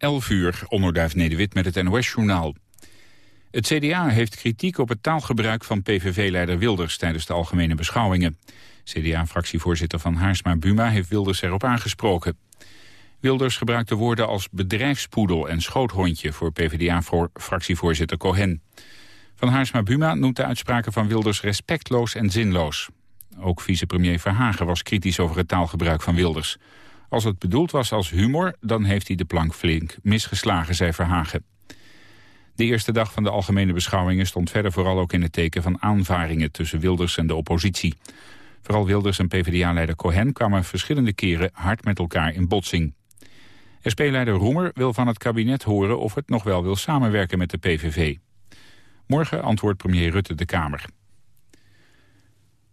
11 uur, onderduif Nederwit met het NOS-journaal. Het CDA heeft kritiek op het taalgebruik van PVV-leider Wilders tijdens de algemene beschouwingen. CDA-fractievoorzitter van Haarsma Buma heeft Wilders erop aangesproken. Wilders gebruikte woorden als bedrijfspoedel en schoothondje voor PvdA-fractievoorzitter Cohen. Van Haarsma Buma noemt de uitspraken van Wilders respectloos en zinloos. Ook vicepremier Verhagen was kritisch over het taalgebruik van Wilders. Als het bedoeld was als humor, dan heeft hij de plank flink misgeslagen, zei Verhagen. De eerste dag van de algemene beschouwingen stond verder vooral ook in het teken van aanvaringen tussen Wilders en de oppositie. Vooral Wilders en PvdA-leider Cohen kwamen verschillende keren hard met elkaar in botsing. SP-leider Roemer wil van het kabinet horen of het nog wel wil samenwerken met de PVV. Morgen antwoordt premier Rutte de Kamer.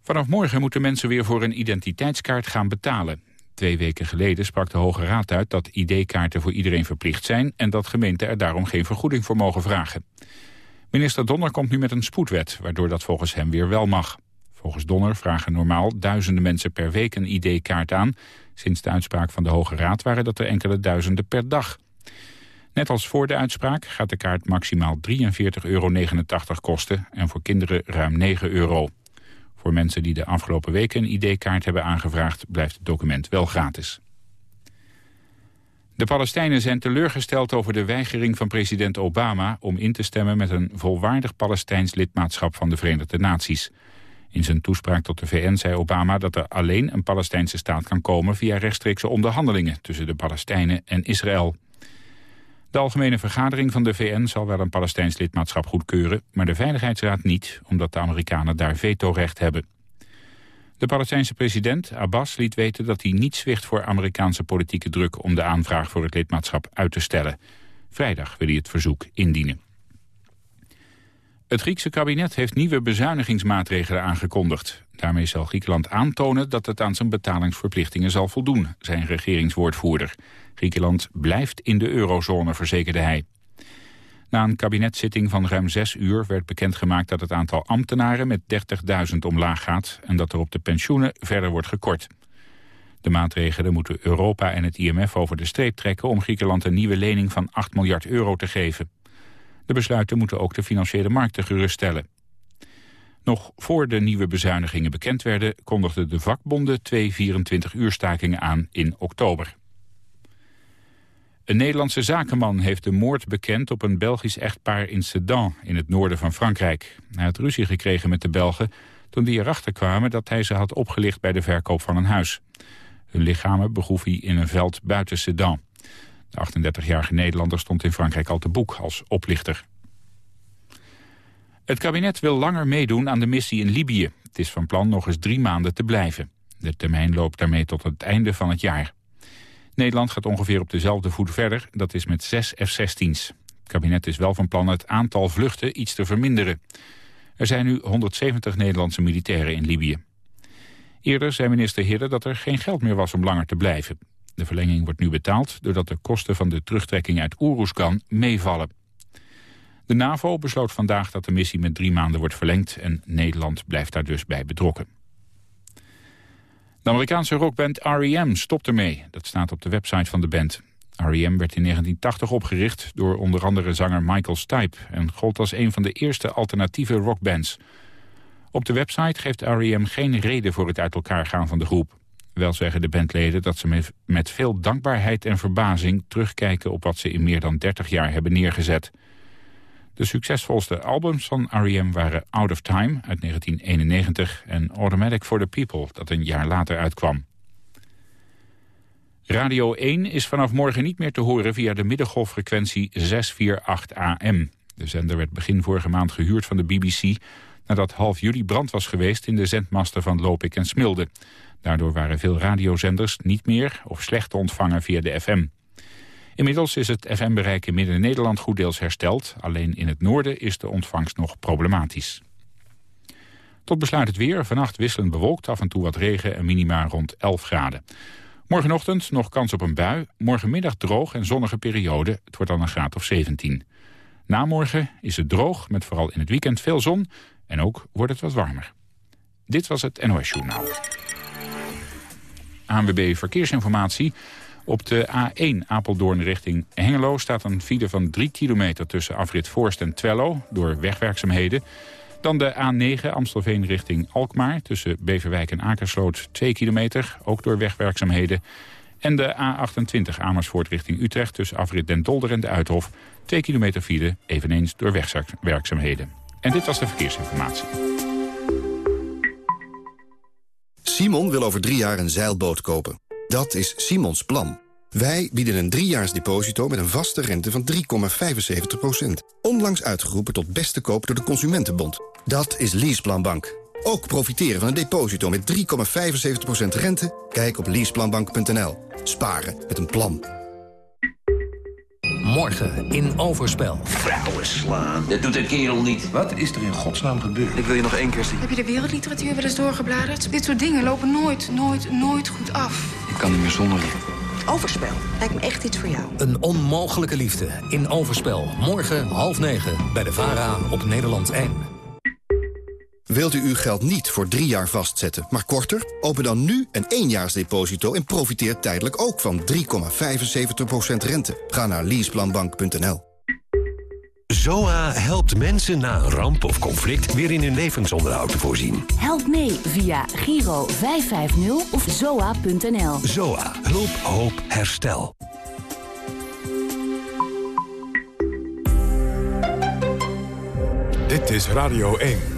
Vanaf morgen moeten mensen weer voor een identiteitskaart gaan betalen. Twee weken geleden sprak de Hoge Raad uit dat ID-kaarten voor iedereen verplicht zijn... en dat gemeenten er daarom geen vergoeding voor mogen vragen. Minister Donner komt nu met een spoedwet, waardoor dat volgens hem weer wel mag. Volgens Donner vragen normaal duizenden mensen per week een ID-kaart aan. Sinds de uitspraak van de Hoge Raad waren dat er enkele duizenden per dag. Net als voor de uitspraak gaat de kaart maximaal 43,89 euro kosten... en voor kinderen ruim 9 euro. Voor mensen die de afgelopen weken een ID-kaart hebben aangevraagd... blijft het document wel gratis. De Palestijnen zijn teleurgesteld over de weigering van president Obama... om in te stemmen met een volwaardig Palestijns lidmaatschap van de Verenigde Naties. In zijn toespraak tot de VN zei Obama dat er alleen een Palestijnse staat kan komen... via rechtstreekse onderhandelingen tussen de Palestijnen en Israël. De Algemene Vergadering van de VN zal wel een Palestijns lidmaatschap goedkeuren... maar de Veiligheidsraad niet, omdat de Amerikanen daar vetorecht hebben. De Palestijnse president Abbas liet weten dat hij niet zwicht voor Amerikaanse politieke druk... om de aanvraag voor het lidmaatschap uit te stellen. Vrijdag wil hij het verzoek indienen. Het Griekse kabinet heeft nieuwe bezuinigingsmaatregelen aangekondigd. Daarmee zal Griekenland aantonen dat het aan zijn betalingsverplichtingen zal voldoen, zijn regeringswoordvoerder. Griekenland blijft in de eurozone, verzekerde hij. Na een kabinetszitting van ruim zes uur werd bekendgemaakt dat het aantal ambtenaren met 30.000 omlaag gaat en dat er op de pensioenen verder wordt gekort. De maatregelen moeten Europa en het IMF over de streep trekken om Griekenland een nieuwe lening van 8 miljard euro te geven. De besluiten moeten ook de financiële markten geruststellen. Nog voor de nieuwe bezuinigingen bekend werden... kondigden de vakbonden twee 24-uur stakingen aan in oktober. Een Nederlandse zakenman heeft de moord bekend op een Belgisch echtpaar in Sedan in het noorden van Frankrijk. Hij had ruzie gekregen met de Belgen toen die erachter kwamen dat hij ze had opgelicht bij de verkoop van een huis. Hun lichamen begroef hij in een veld buiten Sedan. De 38-jarige Nederlander stond in Frankrijk al te boek als oplichter. Het kabinet wil langer meedoen aan de missie in Libië. Het is van plan nog eens drie maanden te blijven. De termijn loopt daarmee tot het einde van het jaar. Nederland gaat ongeveer op dezelfde voet verder, dat is met zes F-16's. Het kabinet is wel van plan het aantal vluchten iets te verminderen. Er zijn nu 170 Nederlandse militairen in Libië. Eerder zei minister Hidde dat er geen geld meer was om langer te blijven. De verlenging wordt nu betaald doordat de kosten van de terugtrekking uit Oeroeskan meevallen. De NAVO besloot vandaag dat de missie met drie maanden wordt verlengd... en Nederland blijft daar dus bij betrokken. De Amerikaanse rockband R.E.M. stopt ermee. Dat staat op de website van de band. R.E.M. werd in 1980 opgericht door onder andere zanger Michael Stipe... en gold als een van de eerste alternatieve rockbands. Op de website geeft R.E.M. geen reden voor het uit elkaar gaan van de groep. Wel zeggen de bandleden dat ze met veel dankbaarheid en verbazing... terugkijken op wat ze in meer dan 30 jaar hebben neergezet... De succesvolste albums van R.E.M. waren Out of Time uit 1991 en Automatic for the People dat een jaar later uitkwam. Radio 1 is vanaf morgen niet meer te horen via de middengolffrequentie 648 AM. De zender werd begin vorige maand gehuurd van de BBC... nadat half juli brand was geweest in de zendmasten van Lopik en Smilde. Daardoor waren veel radiozenders niet meer of slecht te ontvangen via de FM. Inmiddels is het FM-bereik in Midden-Nederland goed deels hersteld. Alleen in het noorden is de ontvangst nog problematisch. Tot besluit het weer. Vannacht wisselend bewolkt, af en toe wat regen en minima rond 11 graden. Morgenochtend nog kans op een bui. Morgenmiddag droog en zonnige periode. Het wordt dan een graad of 17. Namorgen is het droog, met vooral in het weekend veel zon. En ook wordt het wat warmer. Dit was het NOS Journaal. ANWB Verkeersinformatie. Op de A1 Apeldoorn richting Hengelo staat een file van 3 kilometer tussen afrit Voorst en Twello door wegwerkzaamheden. Dan de A9 Amstelveen richting Alkmaar tussen Beverwijk en Akersloot 2 kilometer, ook door wegwerkzaamheden. En de A28 Amersfoort richting Utrecht tussen afrit Den Dolder en de Uithof 2 kilometer file, eveneens door wegwerkzaamheden. En dit was de verkeersinformatie. Simon wil over drie jaar een zeilboot kopen. Dat is Simons plan. Wij bieden een driejaars deposito met een vaste rente van 3,75%. Onlangs uitgeroepen tot beste koop door de Consumentenbond. Dat is Leaseplanbank. Ook profiteren van een deposito met 3,75% rente? Kijk op leaseplanbank.nl. Sparen met een plan. Morgen in Overspel. Vrouwen slaan. Dat doet een kerel niet. Wat is er in godsnaam gebeurd? Ik wil je nog één keer zien. Heb je de wereldliteratuur wel eens doorgebladerd? Dit soort dingen lopen nooit, nooit, nooit goed af. Ik kan niet meer zonder je. Overspel. Lijkt me echt iets voor jou. Een onmogelijke liefde in Overspel. Morgen half negen bij de VARA op Nederland 1. Wilt u uw geld niet voor drie jaar vastzetten, maar korter? Open dan nu een éénjaarsdeposito en profiteer tijdelijk ook van 3,75% rente. Ga naar leaseplanbank.nl. ZOA helpt mensen na een ramp of conflict weer in hun levensonderhoud te voorzien. Help mee via Giro 550 of zoa.nl. ZOA. Hulp, hoop, herstel. Dit is Radio 1.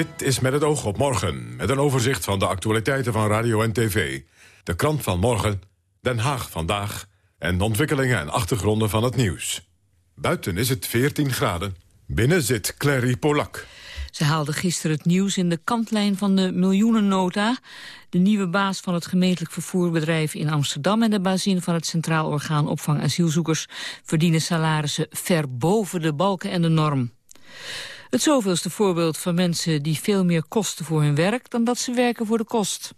Dit is met het oog op morgen, met een overzicht van de actualiteiten van radio en tv. De krant van morgen, Den Haag vandaag en de ontwikkelingen en achtergronden van het nieuws. Buiten is het 14 graden, binnen zit Clary Polak. Ze haalde gisteren het nieuws in de kantlijn van de miljoenennota. De nieuwe baas van het gemeentelijk vervoerbedrijf in Amsterdam... en de bazin van het Centraal Orgaan Opvang Asielzoekers... verdienen salarissen ver boven de balken en de norm. Het zoveelste voorbeeld van mensen die veel meer kosten voor hun werk... dan dat ze werken voor de kost.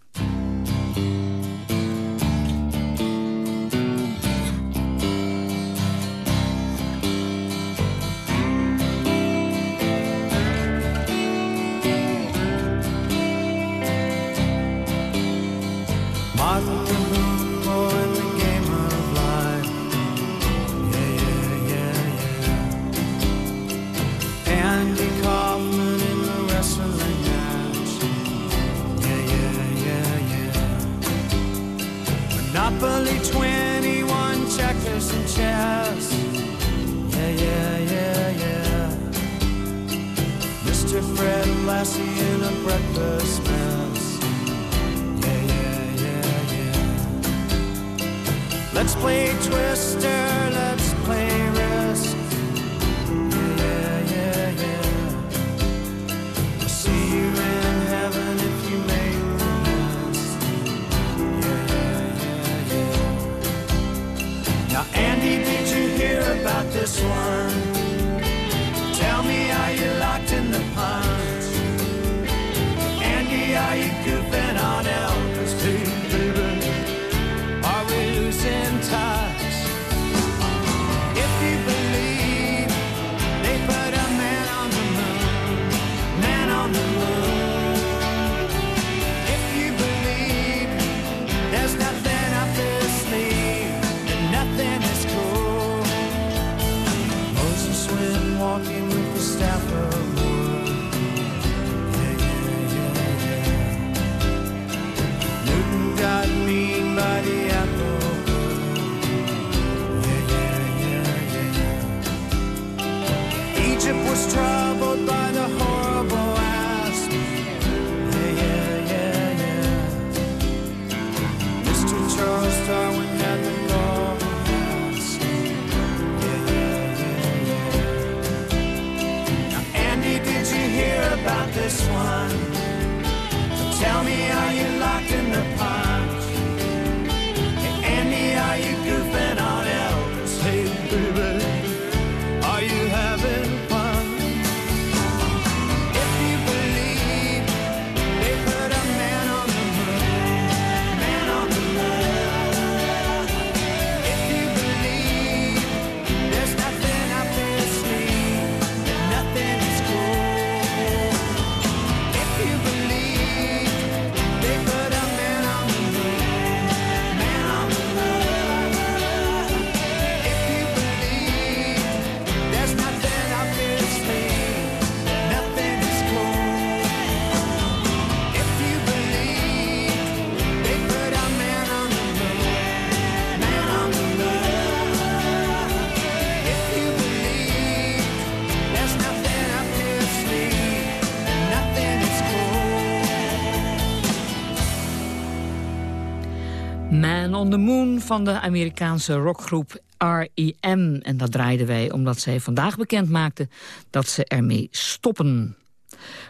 Man on the Moon van de Amerikaanse rockgroep R.E.M. En dat draaiden wij omdat zij vandaag bekend maakten dat ze ermee stoppen.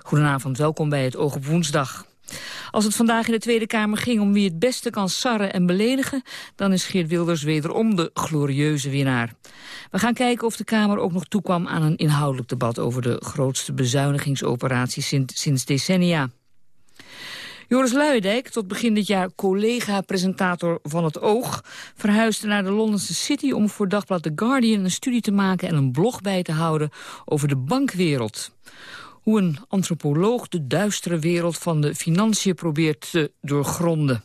Goedenavond, welkom bij het Oog op Woensdag. Als het vandaag in de Tweede Kamer ging om wie het beste kan sarren en beledigen... dan is Geert Wilders wederom de glorieuze winnaar. We gaan kijken of de Kamer ook nog toekwam aan een inhoudelijk debat... over de grootste bezuinigingsoperatie sinds decennia. Joris Luijendijk, tot begin dit jaar collega-presentator van het Oog... verhuisde naar de Londense City om voor dagblad The Guardian... een studie te maken en een blog bij te houden over de bankwereld. Hoe een antropoloog de duistere wereld van de financiën probeert te doorgronden.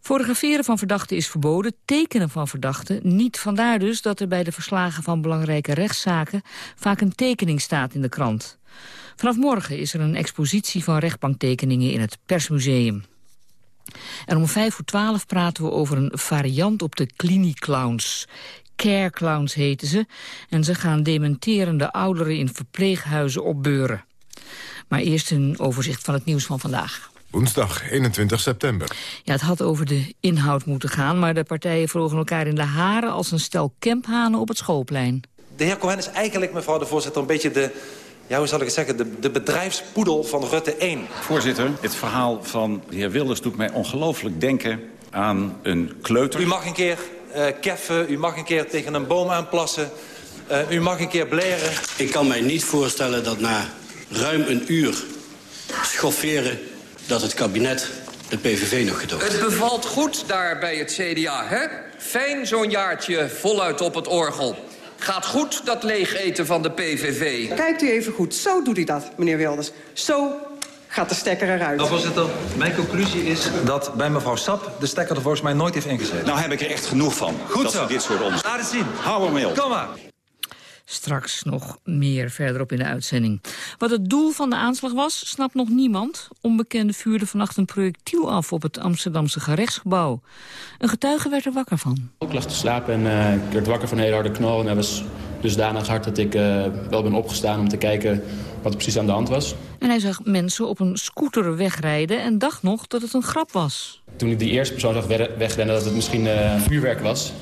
Fotograferen van verdachten is verboden, tekenen van verdachten niet. Vandaar dus dat er bij de verslagen van belangrijke rechtszaken... vaak een tekening staat in de krant. Vanaf morgen is er een expositie van rechtbanktekeningen in het Persmuseum. En om vijf voor twaalf praten we over een variant op de klinieclowns. Care clowns heten ze. En ze gaan dementerende ouderen in verpleeghuizen opbeuren. Maar eerst een overzicht van het nieuws van vandaag. Woensdag 21 september. Ja, het had over de inhoud moeten gaan... maar de partijen vroegen elkaar in de haren als een stel kemphanen op het schoolplein. De heer Cohen is eigenlijk, mevrouw de voorzitter, een beetje de... Ja, hoe zal ik het zeggen? De, de bedrijfspoedel van Rutte 1. Voorzitter, het verhaal van de heer Wilders doet mij ongelooflijk denken aan een kleuter. U mag een keer uh, keffen, u mag een keer tegen een boom aanplassen. Uh, u mag een keer bleren. Ik kan mij niet voorstellen dat na ruim een uur schofferen... dat het kabinet de PVV nog gedoogt. Het bevalt goed daar bij het CDA, hè? Fijn zo'n jaartje voluit op het orgel. Gaat goed, dat leeg eten van de PVV. Kijkt u even goed. Zo doet hij dat, meneer Wilders. Zo gaat de stekker eruit. Nou, voorzitter, mijn conclusie is dat bij mevrouw Sap de stekker er volgens mij nooit heeft ingezet. Nou heb ik er echt genoeg van. Goed dat zo. we dit soort ons. Laat het zien. Hou hem mee op. Kom maar. Straks nog meer verderop in de uitzending. Wat het doel van de aanslag was, snapt nog niemand. Onbekende vuurden vannacht een projectiel af op het Amsterdamse gerechtsgebouw. Een getuige werd er wakker van. Ik lag te slapen en uh, ik werd wakker van een hele harde knal. En dat was dusdanig hard dat ik uh, wel ben opgestaan om te kijken wat er precies aan de hand was. En hij zag mensen op een scooter wegrijden en dacht nog dat het een grap was. Toen ik die eerste persoon zag wegrennen dat het misschien uh, vuurwerk was...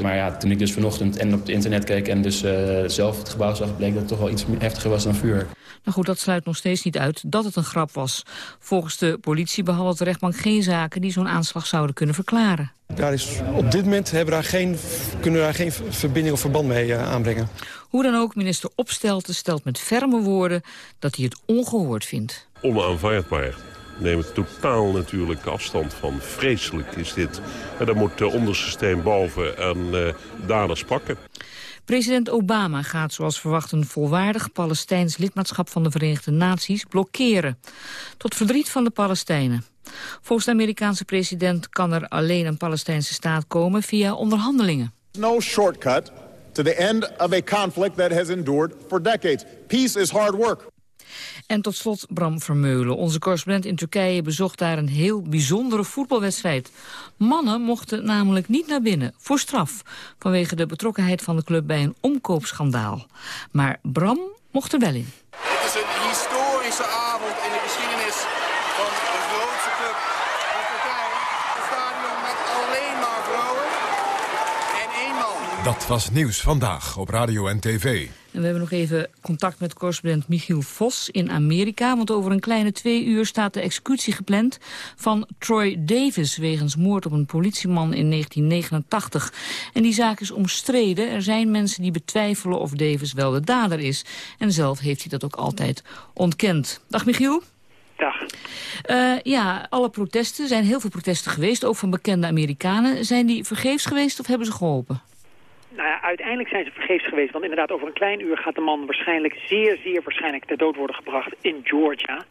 Maar ja, toen ik dus vanochtend en op het internet keek en dus uh, zelf het gebouw zag... bleek dat het toch wel iets heftiger was dan vuur. Nou goed, dat sluit nog steeds niet uit dat het een grap was. Volgens de politie behandelt de rechtbank geen zaken... die zo'n aanslag zouden kunnen verklaren. Daar is, op dit moment hebben we daar geen, kunnen we daar geen verbinding of verband mee uh, aanbrengen. Hoe dan ook, minister Opstelten stelt met ferme woorden... dat hij het ongehoord vindt. Onaanvaardbaar nemen totaal natuurlijk afstand van. Vreselijk is dit. En dan moet de onderste steen boven en uh, daders pakken. President Obama gaat zoals verwacht een volwaardig Palestijns lidmaatschap van de Verenigde Naties blokkeren. Tot verdriet van de Palestijnen. Volgens de Amerikaanse president kan er alleen een Palestijnse staat komen via onderhandelingen. No shortcut to the end of a conflict that has endured for decades. Peace is hard work. En tot slot Bram Vermeulen. Onze correspondent in Turkije bezocht daar een heel bijzondere voetbalwedstrijd. Mannen mochten namelijk niet naar binnen, voor straf... vanwege de betrokkenheid van de club bij een omkoopschandaal. Maar Bram mocht er wel in. Het is een historische avond in de geschiedenis van de grootste club van Turkije. Een stadion met alleen maar vrouwen en één man. Dat was nieuws vandaag op radio en tv. En we hebben nog even contact met correspondent Michiel Vos in Amerika. Want over een kleine twee uur staat de executie gepland van Troy Davis... wegens moord op een politieman in 1989. En die zaak is omstreden. Er zijn mensen die betwijfelen of Davis wel de dader is. En zelf heeft hij dat ook altijd ontkend. Dag Michiel. Dag. Uh, ja, alle protesten, zijn heel veel protesten geweest, ook van bekende Amerikanen. Zijn die vergeefs geweest of hebben ze geholpen? Nou ja, uiteindelijk zijn ze vergeefs geweest. Want inderdaad, over een klein uur gaat de man waarschijnlijk, zeer, zeer waarschijnlijk ter dood worden gebracht in Georgia.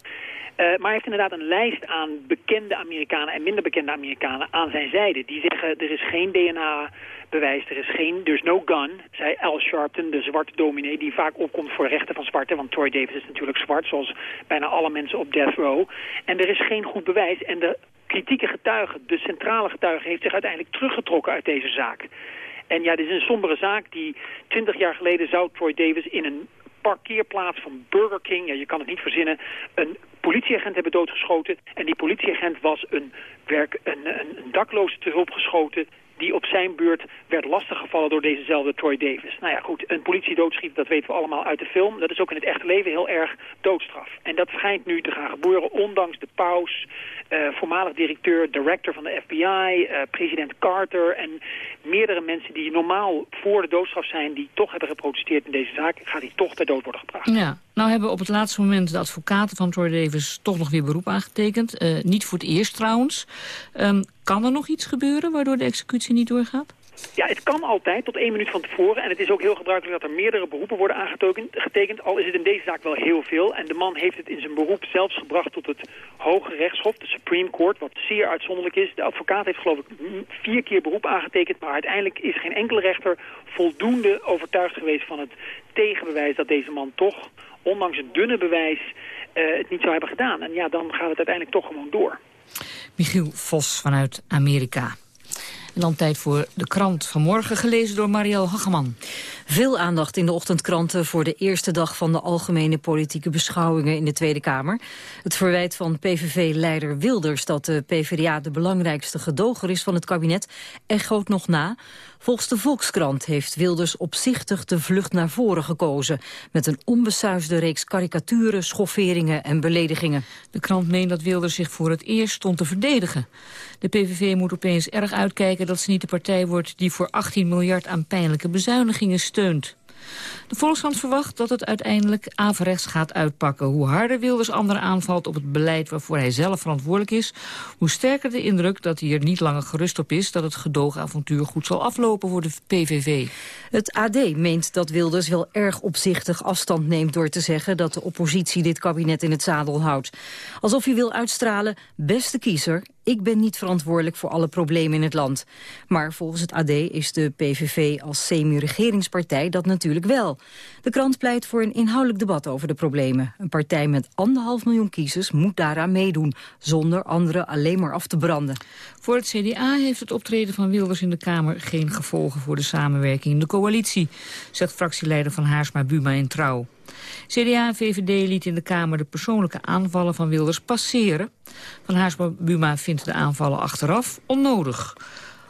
Uh, maar hij heeft inderdaad een lijst aan bekende Amerikanen en minder bekende Amerikanen aan zijn zijde. Die zeggen, er is geen DNA-bewijs, er is geen, there's no gun, zei Al Sharpton, de zwarte dominee, die vaak opkomt voor rechten van zwarten. Want Troy Davis is natuurlijk zwart, zoals bijna alle mensen op death row. En er is geen goed bewijs. En de kritieke getuige, de centrale getuige, heeft zich uiteindelijk teruggetrokken uit deze zaak. En ja, dit is een sombere zaak. Die 20 jaar geleden zou Troy Davis in een parkeerplaats van Burger King, ja, je kan het niet verzinnen, een politieagent hebben doodgeschoten. En die politieagent was een, werk, een, een, dakloze te hulp geschoten die op zijn beurt werd lastiggevallen door dezezelfde Troy Davis. Nou ja, goed, een politie doodschieten, dat weten we allemaal uit de film. Dat is ook in het echte leven heel erg doodstraf. En dat schijnt nu te gaan gebeuren, ondanks de paus, uh, voormalig directeur, director van de FBI, uh, president Carter en meerdere mensen die normaal voor de doodstraf zijn, die toch hebben geprotesteerd in deze zaak, gaat die toch ter dood worden gebracht. Ja, nou hebben op het laatste moment de advocaten van Troy Davis toch nog weer beroep aangetekend. Uh, niet voor het eerst trouwens. Um, kan er nog iets gebeuren waardoor de executie niet doorgaat? Ja, het kan altijd, tot één minuut van tevoren. En het is ook heel gebruikelijk dat er meerdere beroepen worden aangetekend. Al is het in deze zaak wel heel veel. En de man heeft het in zijn beroep zelfs gebracht tot het Hoge Rechtshof, de Supreme Court, wat zeer uitzonderlijk is. De advocaat heeft geloof ik vier keer beroep aangetekend. Maar uiteindelijk is geen enkele rechter voldoende overtuigd geweest van het tegenbewijs dat deze man toch, ondanks het dunne bewijs, uh, het niet zou hebben gedaan. En ja, dan gaat het uiteindelijk toch gewoon door. Michiel Vos vanuit Amerika. En dan tijd voor de krant van morgen, gelezen door Marielle Hageman. Veel aandacht in de ochtendkranten voor de eerste dag van de algemene politieke beschouwingen in de Tweede Kamer. Het verwijt van PVV-leider Wilders dat de PvdA de belangrijkste gedoger is van het kabinet echoot nog na. Volgens de Volkskrant heeft Wilders opzichtig de vlucht naar voren gekozen... met een onbesuisde reeks karikaturen, schofferingen en beledigingen. De krant meent dat Wilders zich voor het eerst stond te verdedigen. De PVV moet opeens erg uitkijken dat ze niet de partij wordt... die voor 18 miljard aan pijnlijke bezuinigingen De Volkskrant verwacht dat het uiteindelijk averechts gaat uitpakken. Hoe harder Wilders anderen aanvalt op het beleid waarvoor hij zelf verantwoordelijk is... hoe sterker de indruk dat hij er niet langer gerust op is... dat het gedoogavontuur goed zal aflopen voor de PVV. Het AD meent dat Wilders wel erg opzichtig afstand neemt... door te zeggen dat de oppositie dit kabinet in het zadel houdt. Alsof hij wil uitstralen, beste kiezer, ik ben niet verantwoordelijk voor alle problemen in het land. Maar volgens het AD is de PVV als semi-regeringspartij dat natuurlijk wel. De krant pleit voor een inhoudelijk debat over de problemen. Een partij met anderhalf miljoen kiezers moet daaraan meedoen... zonder anderen alleen maar af te branden. Voor het CDA heeft het optreden van Wilders in de Kamer... geen gevolgen voor de samenwerking in de coalitie... zegt fractieleider van Haarsma Buma in Trouw. CDA en VVD liet in de Kamer de persoonlijke aanvallen van Wilders passeren. Van Haarsma Buma vindt de aanvallen achteraf onnodig.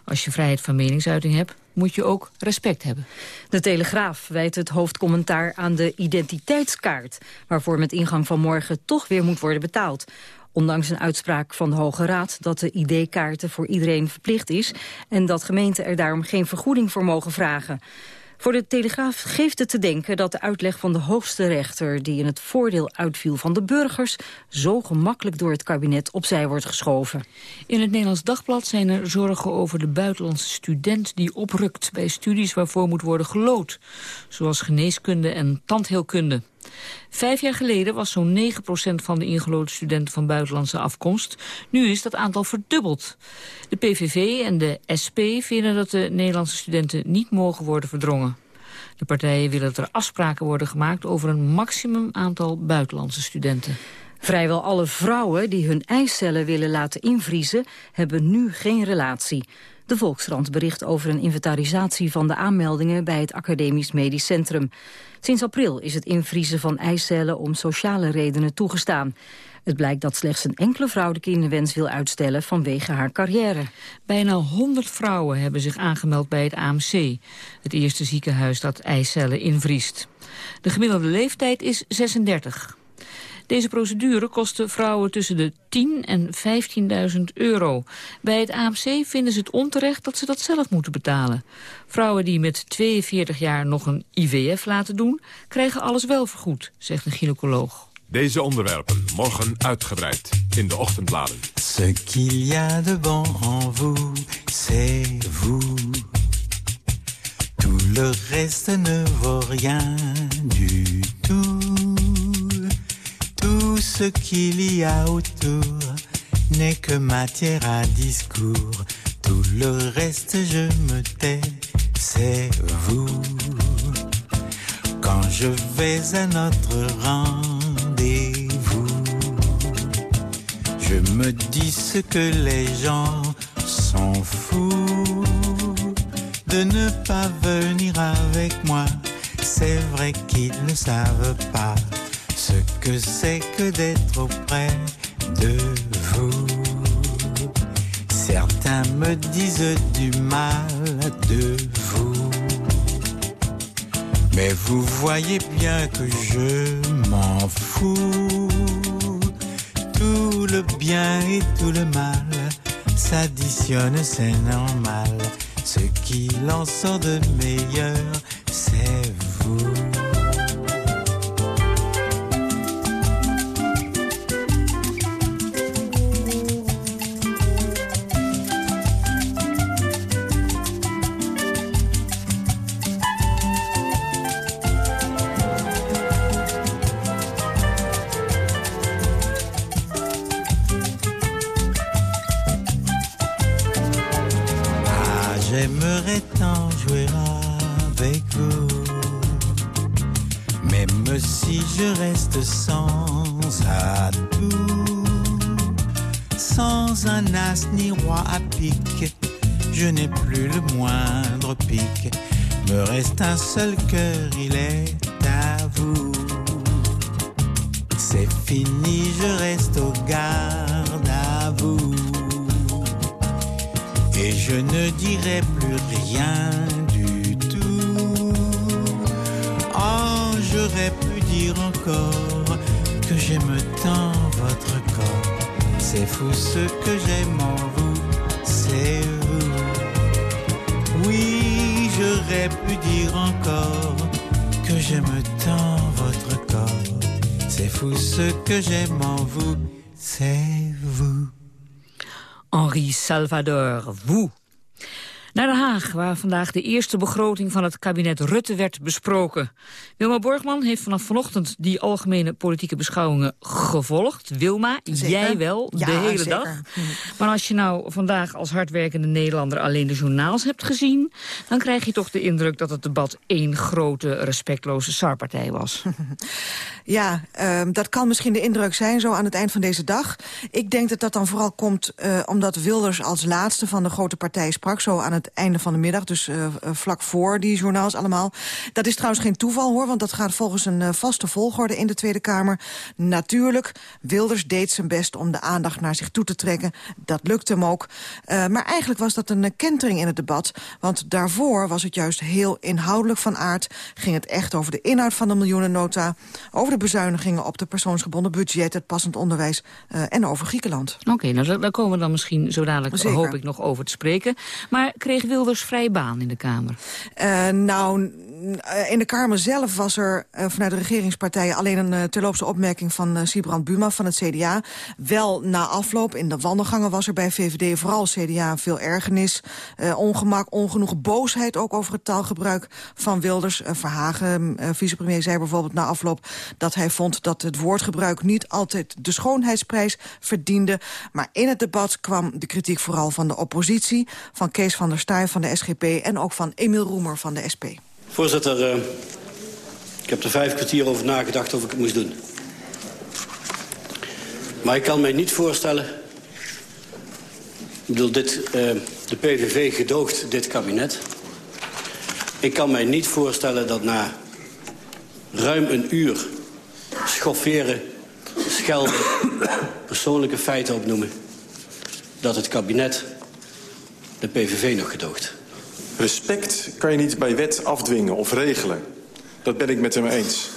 Als je vrijheid van meningsuiting hebt, moet je ook respect hebben. De Telegraaf wijt het hoofdcommentaar aan de identiteitskaart... waarvoor met ingang van morgen toch weer moet worden betaald. Ondanks een uitspraak van de Hoge Raad dat de ID-kaarten voor iedereen verplicht is... en dat gemeenten er daarom geen vergoeding voor mogen vragen. Voor de Telegraaf geeft het te denken dat de uitleg van de hoogste rechter... die in het voordeel uitviel van de burgers... zo gemakkelijk door het kabinet opzij wordt geschoven. In het Nederlands Dagblad zijn er zorgen over de buitenlandse student... die oprukt bij studies waarvoor moet worden gelood. Zoals geneeskunde en tandheelkunde. Vijf jaar geleden was zo'n 9% van de ingeloten studenten van buitenlandse afkomst. Nu is dat aantal verdubbeld. De PVV en de SP vinden dat de Nederlandse studenten niet mogen worden verdrongen. De partijen willen dat er afspraken worden gemaakt over een maximum aantal buitenlandse studenten. Vrijwel alle vrouwen die hun eicellen willen laten invriezen... hebben nu geen relatie. De Volkskrant bericht over een inventarisatie van de aanmeldingen... bij het Academisch Medisch Centrum. Sinds april is het invriezen van eicellen om sociale redenen toegestaan. Het blijkt dat slechts een enkele vrouw de kinderwens wil uitstellen vanwege haar carrière. Bijna 100 vrouwen hebben zich aangemeld bij het AMC, het eerste ziekenhuis dat eicellen invriest. De gemiddelde leeftijd is 36. Deze procedure kostte vrouwen tussen de 10 en 15.000 euro. Bij het AMC vinden ze het onterecht dat ze dat zelf moeten betalen. Vrouwen die met 42 jaar nog een IVF laten doen... krijgen alles wel vergoed, zegt een gynaecoloog. Deze onderwerpen morgen uitgebreid in de ochtendbladen. Ce qu'il y a de bon en vous, c'est vous. Tout le reste ne vaut rien du tout. Ce qu'il y a autour n'est que matière à discours. Tout le reste, je me tais, c'est vous. Quand je vais à notre rendez-vous, je me dis ce que les gens sont fous de ne pas venir avec moi. C'est vrai qu'ils ne savent pas ce que c'est que d'être auprès de vous. Certains me disent du mal de vous. Mais vous voyez bien que je m'en fous. Tout le bien et tout le mal s'additionne, c'est normal. Ce qu'il en sort de meilleur, encore que j'aime tant votre corps. C'est fou ce que j'aime en vous, c'est vous. Oui, j'aurais pu dire encore que j'aime tant votre corps. C'est fou ce que j'aime en vous, c'est vous. Henri Salvador, woe. Naar Den Haag, waar vandaag de eerste begroting van het kabinet Rutte werd besproken. Wilma Borgman heeft vanaf vanochtend die algemene politieke beschouwingen gevolgd. Wilma, Zeker. jij wel, Ja, de hele zeker. dag. Maar als je nou vandaag als hardwerkende Nederlander alleen de journaals hebt gezien... dan krijg je toch de indruk dat het debat één grote respectloze sarpartij was. Ja, ehm, dat kan misschien de indruk zijn zo aan het eind van deze dag. Ik denk dat dat dan vooral komt eh, omdat Wilders als laatste van de grote partij sprak... zo aan het einde van de middag, dus eh, eh, vlak voor die journaals allemaal. Dat is trouwens geen toeval hoor, want dat gaat volgens een eh, vaste volgorde in de Tweede Kamer. Natuurlijk, Wilders deed zijn best om de aandacht naar zich toe te trekken. Dat lukte hem ook. Eh, maar eigenlijk was dat een kentering in het debat. Want daarvoor was het juist heel inhoudelijk van aard. Ging het echt over de inhoud van de miljoenennota... over de bezuinigingen op de persoonsgebonden budget... het passend onderwijs eh, en over Griekenland. Oké, nou daar- daar komen we dan misschien zo dadelijk, Zeker. hoop ik, nog over te spreken. Maar kreeg Wilders vrije baan in de Kamer? Eh, nou, in de Kamer zelf was er eh, vanuit de regeringspartijen... alleen een uh, terloopse opmerking van uh, Sibrand Buma van het CDA. Wel na afloop, in de wandelgangen was er bij VVD vooral CDA veel ergernis. eh, ongemak, ongenoegen, boosheid ook over het taalgebruik van Wilders. Eh, Verhagen, eh, vicepremier, zei bijvoorbeeld na afloop... dat hij vond dat het woordgebruik niet altijd de schoonheidsprijs verdiende. Maar in het debat kwam de kritiek vooral van de oppositie... van Kees van der Staaij van de SGP en ook van Emiel Roemer van de SP. Voorzitter, eh, ik heb er vijf kwartier over nagedacht of ik het moest doen. Maar ik kan mij niet voorstellen... Ik bedoel, dit, eh, de PVV gedoogt dit kabinet. Ik kan mij niet voorstellen dat na ruim een uur schofferen, schelden, persoonlijke feiten opnoemen... dat het kabinet de PVV nog gedoogt. Respect kan je niet bij wet afdwingen of regelen. Dat ben ik met hem eens.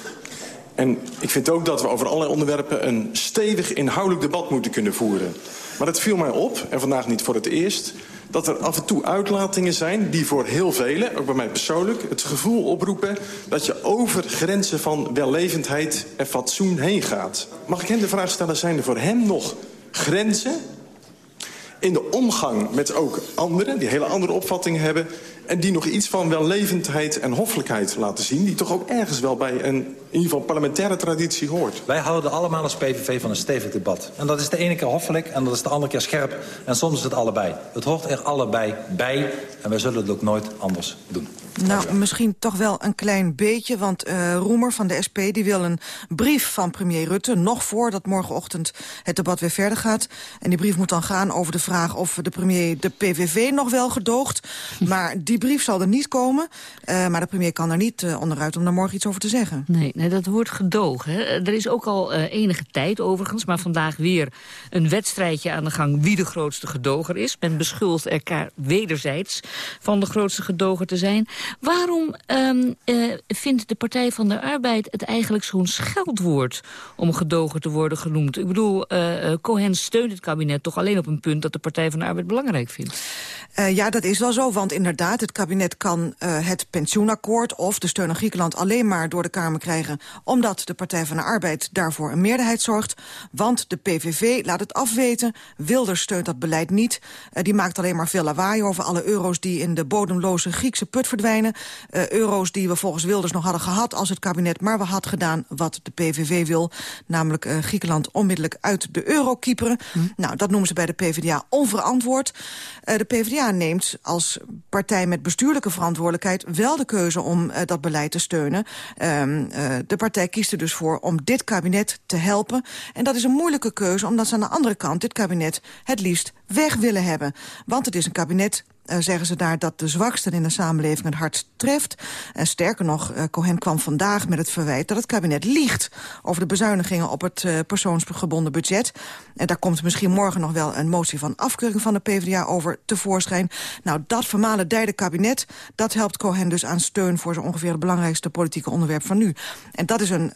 En ik vind ook dat we over allerlei onderwerpen... een stevig inhoudelijk debat moeten kunnen voeren. Maar het viel mij op, en vandaag niet voor het eerst... dat er af en toe uitlatingen zijn die voor heel velen, ook bij mij persoonlijk... het gevoel oproepen dat je over grenzen van wellevendheid en fatsoen heen gaat. Mag ik hem de vraag stellen, zijn er voor hem nog grenzen in de omgang met ook anderen... die hele andere opvattingen hebben... en die nog iets van wellevendheid en hoffelijkheid laten zien... die toch ook ergens wel bij een in ieder geval parlementaire traditie hoort. Wij houden allemaal als PVV van een stevig debat. En dat is de ene keer hoffelijk en dat is de andere keer scherp. En soms is het allebei. Het hoort er allebei bij en wij zullen het ook nooit anders doen. Nou, misschien toch wel een klein beetje, want eh, Roemer van de SP... die wil een brief van premier Rutte, nog voordat morgenochtend het debat weer verder gaat. En die brief moet dan gaan over de vraag of de premier de PVV nog wel gedoogt. Maar die brief zal er niet komen. Uh, maar de premier kan er niet uh, onderuit om daar morgen iets over te zeggen. Nee, nee dat wordt gedogen. Hè. Er is ook al enige tijd overigens, maar vandaag weer een wedstrijdje aan de gang... wie de grootste gedoger is. Men beschuldigt elkaar wederzijds van de grootste gedoger te zijn... Waarom um, uh, vindt de Partij van de Arbeid het eigenlijk zo'n scheldwoord... om gedogen te worden genoemd? Ik bedoel, uh, Cohen steunt het kabinet toch alleen op een punt... dat de Partij van de Arbeid belangrijk vindt. Uh, ja, dat is wel zo, want inderdaad, het kabinet kan uh, het pensioenakkoord... of de steun aan Griekenland alleen maar door de Kamer krijgen... omdat de Partij van de Arbeid daarvoor een meerderheid zorgt. Want de PVV laat het afweten, Wilders steunt dat beleid niet. Uh, die maakt alleen maar veel lawaai over alle euro's... die in de bodemloze Griekse put verdwijnen. Euro's die we volgens Wilders nog hadden gehad als het kabinet... maar we had gedaan wat de PVV wil, namelijk Griekenland onmiddellijk uit de euro kieperen. Hm. Nou, dat noemen ze bij de PvdA onverantwoord. De PvdA neemt als partij met bestuurlijke verantwoordelijkheid... wel de keuze om uh, dat beleid te steunen. Um, uh, de partij kiest er dus voor om dit kabinet te helpen. En dat is een moeilijke keuze, omdat ze aan de andere kant... dit kabinet het liefst weg willen hebben. Want het is een kabinet zeggen ze daar dat de zwaksten in de samenleving het hardst treft. En sterker nog, uh, Cohen kwam vandaag met het verwijt dat het kabinet liegt over de bezuinigingen op het uh, persoonsgebonden budget. En daar komt misschien morgen nog wel een motie van afkeuring van de PvdA over tevoorschijn. Nou, dat vermalen derde kabinet, dat helpt Cohen dus aan steun voor zo ongeveer het belangrijkste politieke onderwerp van nu. En dat is een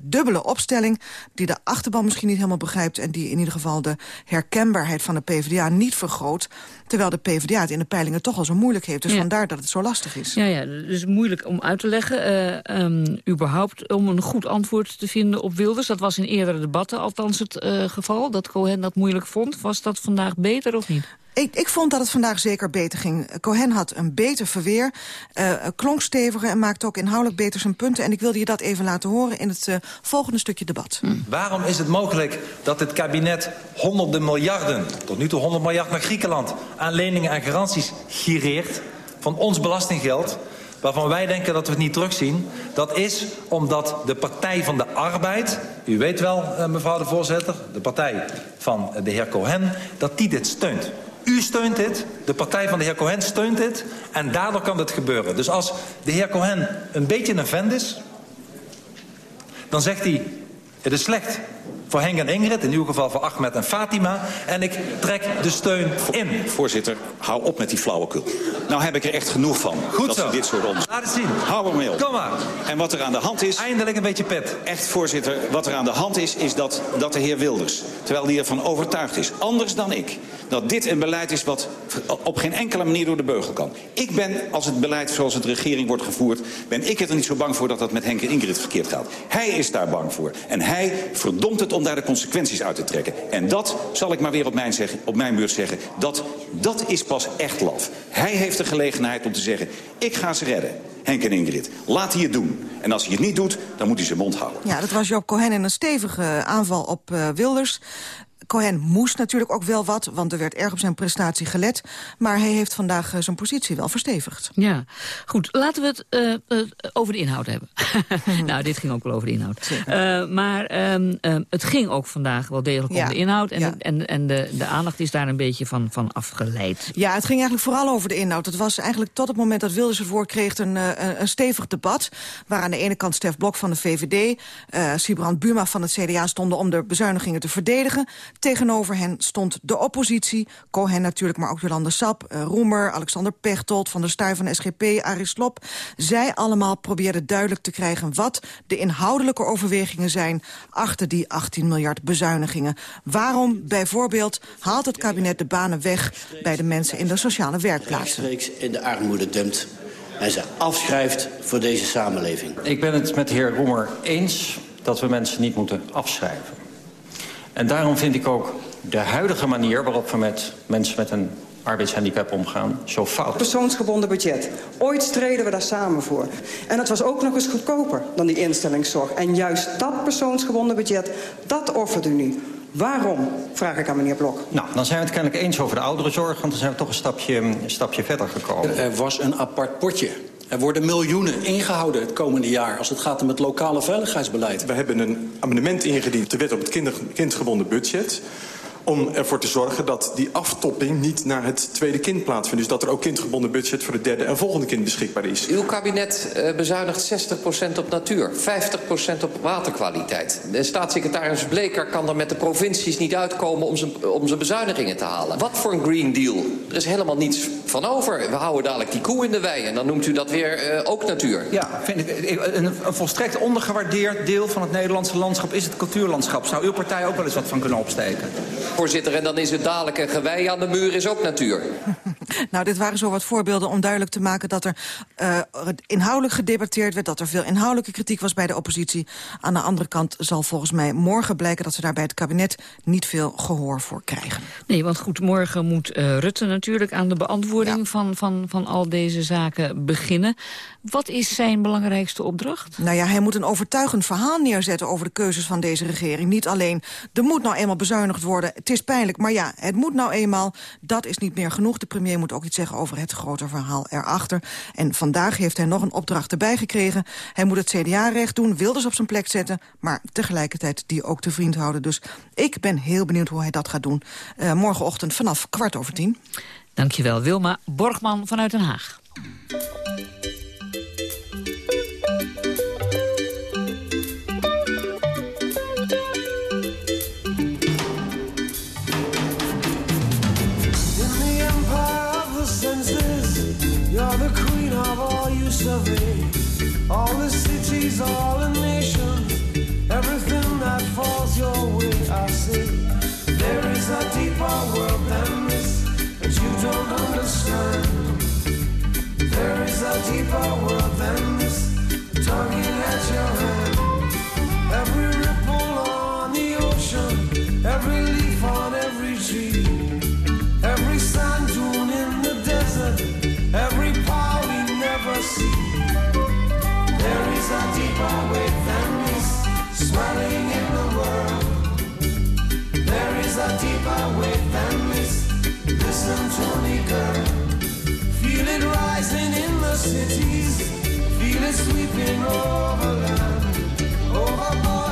dubbele opstelling die de achterban misschien niet helemaal begrijpt en die in ieder geval de herkenbaarheid van de PvdA niet vergroot. Terwijl de PvdA het in de peilingen toch al zo moeilijk heeft. Dus ja. vandaar dat het zo lastig is. Ja, ja dus moeilijk om uit te leggen. Uh, um, überhaupt om een goed antwoord te vinden op Wilders. Dat was in eerdere debatten althans het uh, geval. Dat Cohen dat moeilijk vond. Was dat vandaag beter of niet? Ik, ik vond dat het vandaag zeker beter ging. Cohen had een beter verweer, uh, klonk steviger en maakte ook inhoudelijk beter zijn punten. En ik wilde je dat even laten horen in het uh, volgende stukje debat. Hm. Waarom is het mogelijk dat het kabinet honderden miljarden, tot nu toe 100 miljard naar Griekenland, aan leningen en garanties gireert van ons belastinggeld? waarvan wij denken dat we het niet terugzien... dat is omdat de Partij van de Arbeid... u weet wel, mevrouw de voorzitter, de partij van de heer Cohen... dat die dit steunt. U steunt dit, de partij van de heer Cohen steunt dit... en daardoor kan dit gebeuren. Dus als de heer Cohen een beetje een vent is... dan zegt hij, het is slecht voor Henk en Ingrid, in uw geval voor Ahmed en Fatima. En ik trek de steun in. Voorzitter, hou op met die flauwekul. Nou heb ik er echt genoeg van. Goed dat zo. dit soort onderzoek. Laat het zien. Hou er mee op. Kom maar. En wat er aan de hand is... Eindelijk een beetje pet. Echt, voorzitter, wat er aan de hand is, is dat, dat de heer Wilders... terwijl hij ervan overtuigd is, anders dan ik... dat dit een beleid is wat op geen enkele manier door de beugel kan. Ik ben, als het beleid zoals het regering wordt gevoerd... ben ik er niet zo bang voor dat dat met Henk en Ingrid verkeerd gaat. Hij is daar bang voor. En hij verdomt het om daar de consequenties uit te trekken. En dat, zal ik maar weer op mijn, zeggen, op mijn beurt zeggen... Dat, dat is pas echt laf. Hij heeft de gelegenheid om te zeggen... ik ga ze redden. Henk en Ingrid, laat hij het doen. En als hij het niet doet, dan moet hij zijn mond houden. Ja, dat was Job Cohen in een stevige aanval op uh, Wilders. Cohen moest natuurlijk ook wel wat, want er werd erg op zijn prestatie gelet. Maar hij heeft vandaag uh, zijn positie wel verstevigd. Ja, goed. Laten we het uh, uh, over de inhoud hebben. nou, dit ging ook wel over de inhoud. maar um, het ging ook vandaag wel degelijk ja. om de inhoud. En, ja. en, en de, de aandacht is daar een beetje van, van afgeleid. Ja, het ging eigenlijk vooral over de inhoud. Het was eigenlijk tot het moment dat Wilders het woord kreeg een, een, een stevig debat. Waar aan de ene kant Stef Blok van de VVD, Sibrand Buma van het CDA stonden om de bezuinigingen te verdedigen tegenover hen stond de oppositie. Cohen natuurlijk, maar ook Jolande Sap, uh, Roemer, Alexander Pechtold... Van der Staaij van de SGP, Aris Slob. Zij allemaal probeerden duidelijk te krijgen... wat de inhoudelijke overwegingen zijn achter die 18 miljard bezuinigingen. Waarom bijvoorbeeld haalt het kabinet de banen weg... bij de mensen in de sociale werkplaatsen? Rechtstreeks in de armoede dumpt en ze afschrijft voor deze samenleving. Ik ben het met de heer Roemer eens dat we mensen niet moeten afschrijven. En daarom vind ik ook de huidige manier waarop we met mensen met een arbeidshandicap omgaan zo fout. Persoonsgebonden budget. Ooit streden we daar samen voor. En het was ook nog eens goedkoper dan die instellingszorg. En juist dat persoonsgebonden budget, dat offert u nu. Waarom, vraag ik aan meneer Blok. Nou, dan zijn we het kennelijk eens over de ouderenzorg... want dan zijn we toch een stapje, een stapje verder gekomen. Er was een apart potje. Er worden miljoenen ingehouden het komende jaar... als het gaat om het lokale veiligheidsbeleid. We hebben een amendement ingediend, de wet op het kindgebonden budget om ervoor te zorgen dat die aftopping niet naar het tweede kind plaatsvindt. Dus dat er ook kindgebonden budget voor het derde en volgende kind beschikbaar is. Uw kabinet uh, bezuinigt 60% op natuur, 50% op waterkwaliteit. De staatssecretaris Bleker kan er met de provincies niet uitkomen om zijn, om zijn bezuinigingen te halen. Wat voor een Green Deal? Er is helemaal niets van over. We houden dadelijk die koe in de wei en dan noemt u dat weer uh, ook natuur. Ja, vind ik, een, een volstrekt ondergewaardeerd deel van het Nederlandse landschap is het cultuurlandschap. Zou uw partij ook wel eens wat van kunnen opsteken? Voorzitter. En dan is het dadelijk een gewei aan de muur is ook natuur. Nou, dit waren zo wat voorbeelden om duidelijk te maken... dat er uh, inhoudelijk gedebatteerd werd... dat er veel inhoudelijke kritiek was bij de oppositie. Aan de andere kant zal volgens mij morgen blijken... dat ze daar bij het kabinet niet veel gehoor voor krijgen. Nee, want goed, morgen moet uh, Rutte natuurlijk... aan de beantwoording ja. van, van, van al deze zaken beginnen. Wat is zijn belangrijkste opdracht? Nou ja, hij moet een overtuigend verhaal neerzetten... over de keuzes van deze regering. Niet alleen, er moet nou eenmaal bezuinigd worden... het is pijnlijk, maar ja, het moet nou eenmaal... dat is niet meer genoeg. De premier moet ook iets zeggen over het grote verhaal erachter. En vandaag heeft hij nog een opdracht erbij gekregen. Hij moet het CDA recht doen, Wilders op zijn plek zetten... maar tegelijkertijd die ook te vriend houden. Dus ik ben heel benieuwd hoe hij dat gaat doen. Uh, morgenochtend vanaf kwart over tien. Dankjewel, Wilma Borgman vanuit Den Haag. All the nations, everything that falls your way. I say there is a deeper world than this that you don't understand. There is a deeper world than this tugging at your hand. Every sweeping over land, over borders,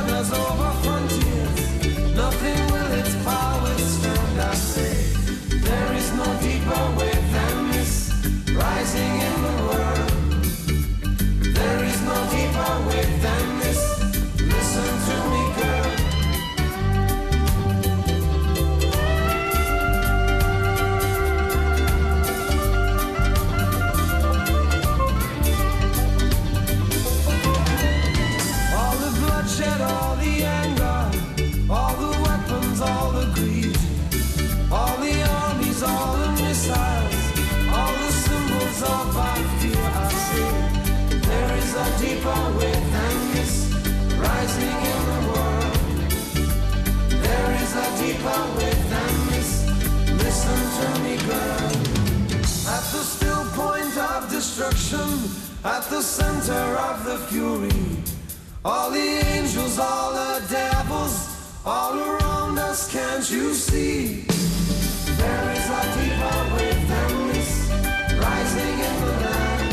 the anger, all the weapons, all the greed, all the armies, all the missiles, all the symbols of our fear. I there is a deeper rising in the world. There is a deeper. Listen to me, girl. At the still point of destruction, at the center of the fury, all the angels, all the devils, all around us. Can't you see? There is a deeper way this rising in the land.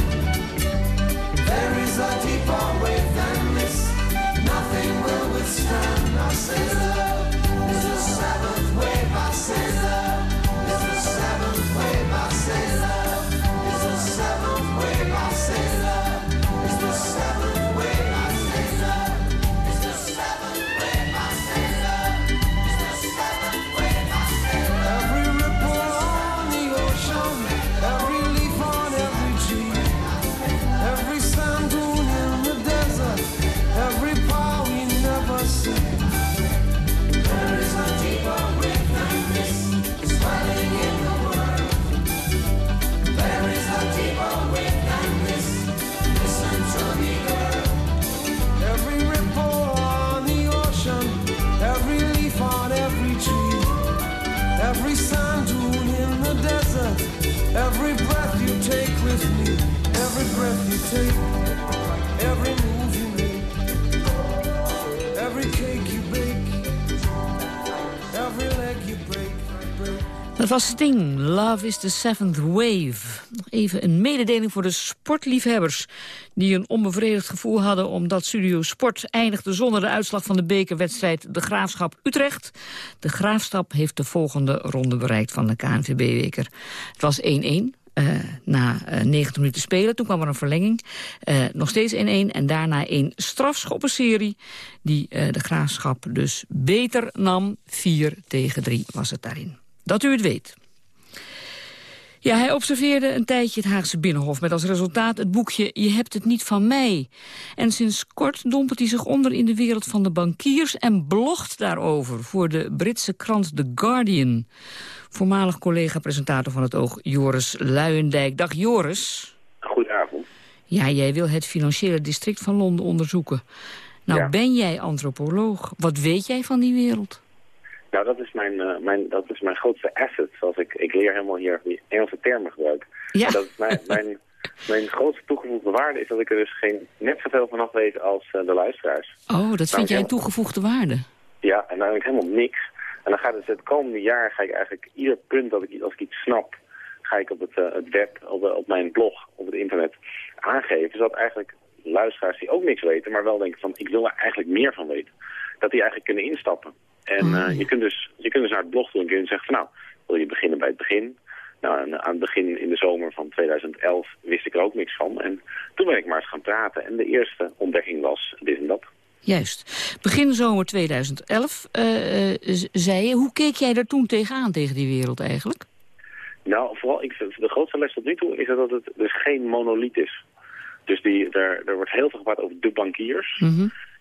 There is a deeper way this. Nothing will withstand. I say love Dat was het ding. Love is the seventh wave. Nog even een mededeling voor de sportliefhebbers... die een onbevredigd gevoel hadden omdat Studio Sport eindigde... zonder de uitslag van de bekerwedstrijd De Graafschap Utrecht. De Graafschap heeft de volgende ronde bereikt van de KNVB-weker. Het was 1-1, eh, na eh 90 minuten spelen. Toen kwam er een verlenging. Eh, nog steeds 1-1 en daarna een strafschoppenserie... die de Graafschap dus beter nam. 4 tegen 3 was het daarin. Dat u het weet. Ja, hij observeerde een tijdje het Haagse Binnenhof... met als resultaat het boekje Je hebt het niet van mij. En sinds kort dompelt hij zich onder in de wereld van de bankiers... en blogt daarover voor de Britse krant The Guardian. Voormalig collega-presentator van het Oog, Joris Luijendijk. Dag Joris. Goedenavond. Ja, jij wil het financiële district van Londen onderzoeken. Nou, Ja. ben jij antropoloog. Wat weet jij van die wereld? Nou, dat is mijn, eh, mijn, dat is mijn grootste asset. Zoals ik, ik leer helemaal hier Engelse termen gebruiken. Ja. Dat is mijn, mijn, mijn grootste toegevoegde waarde is dat ik er dus geen, net zoveel vanaf weet als eh, de luisteraars. Oh, dat vind Nou, jij een toegevoegde waarde. Ja, en heb ik helemaal niks. En dan gaat het het komende jaar ga ik eigenlijk ieder punt dat ik, als ik iets snap, ga ik op het, eh, het web, op, de- op mijn blog, op het internet aangeven. Zodat eigenlijk luisteraars die ook niks weten, maar wel denken van ik wil er eigenlijk meer van weten. Dat die eigenlijk kunnen instappen. En eh, je, kunt dus, je kunt dus naar het blog toe en kun je zeggen van nou, wil je beginnen bij het begin? Nou, aan het begin in de zomer van 2011 wist ik er ook niks van. En toen ben ik maar eens gaan praten. En de eerste ontdekking was dit en dat. Juist. Begin zomer 2011 eh, eh, zei je. Hoe keek jij daar toen tegenaan, tegen die wereld eigenlijk? Nou, vooral ik, de grootste les tot nu toe is dat het dus geen monolith is. Dus die, er, er wordt heel veel gepraat over de bankiers.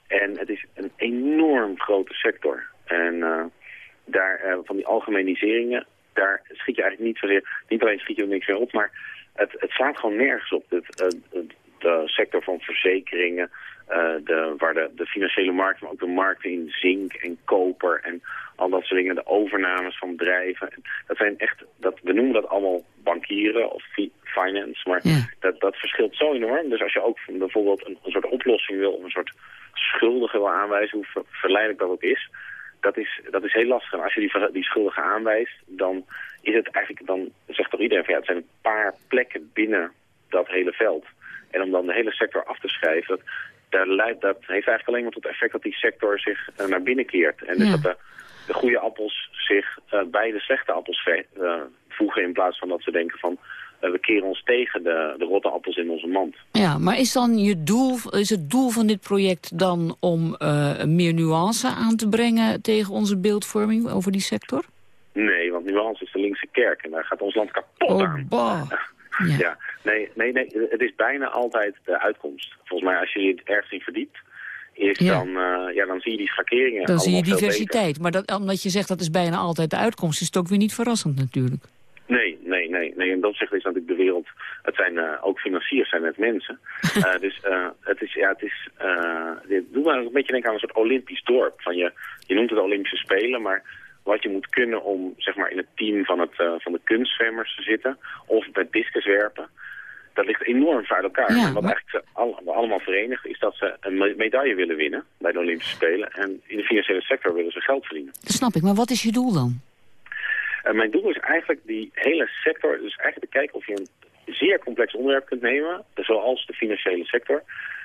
En het is een enorm grote sector. En eh, daar, van die algemeniseringen, daar schiet je eigenlijk niet zozeer... Niet alleen schiet je er niks meer op, maar het, het slaat gewoon nergens op. Het, de sector van verzekeringen, de, waar de, de financiële markt, maar ook de markten in zink en koper en al dat soort dingen, de overnames van bedrijven. Dat zijn echt, dat, we noemen dat allemaal bankieren of fi- finance, maar dat, dat verschilt zo enorm. Dus als je ook bijvoorbeeld een, een soort oplossing wil of een soort schuldige wil aanwijzen, hoe ver- verleidelijk dat ook is, dat is, dat is heel lastig. En als je die, die schuldige aanwijst, dan is het eigenlijk, dan zegt toch iedereen van ja, het zijn een paar plekken binnen dat hele veld. En om dan de hele sector af te schrijven, dat, daar leidt, dat heeft eigenlijk alleen maar tot het effect dat die sector zich eh, naar binnen keert. En dus Ja. dat de, de goede appels zich eh, bij de slechte appels eh, voegen in plaats van dat ze denken van we keren ons tegen de, de rotte appels in onze mand. Ja, maar is dan je doel, is het doel van dit project dan om meer nuance aan te brengen tegen onze beeldvorming over die sector? Nee, want nuance is de linkse kerk en daar gaat ons land kapot Oh, aan. bah. Ja. nee, nee, nee, het is bijna altijd de uitkomst. Volgens mij als je je ergens in verdiept, is Ja. dan, eh, ja, dan zie je die schakeringen Dan zie je diversiteit. Maar dat, omdat je zegt dat is bijna altijd de uitkomst, is het ook weer niet verrassend natuurlijk. Nee, nee, nee, nee. In dat opzicht is natuurlijk de wereld... Het zijn eh, ook financiers, zijn het mensen. Eh, dus het is, ja, het is... dit doet me een beetje denken aan een soort Olympisch dorp. Van je, je noemt het Olympische Spelen, maar wat je moet kunnen om zeg maar in het team van, het, eh, van de kunstzwemmers te zitten, of bij discuswerpen, dat ligt enorm ver uit elkaar. Ja, en wat maar- eigenlijk ze al- allemaal verenigt, is dat ze een me- medaille willen winnen bij de Olympische Spelen. En in de financiële sector willen ze geld verdienen. Dat snap ik, maar wat is je doel dan? En mijn doel is eigenlijk die hele sector, dus eigenlijk te kijken of je een zeer complex onderwerp kunt nemen, zoals de financiële sector,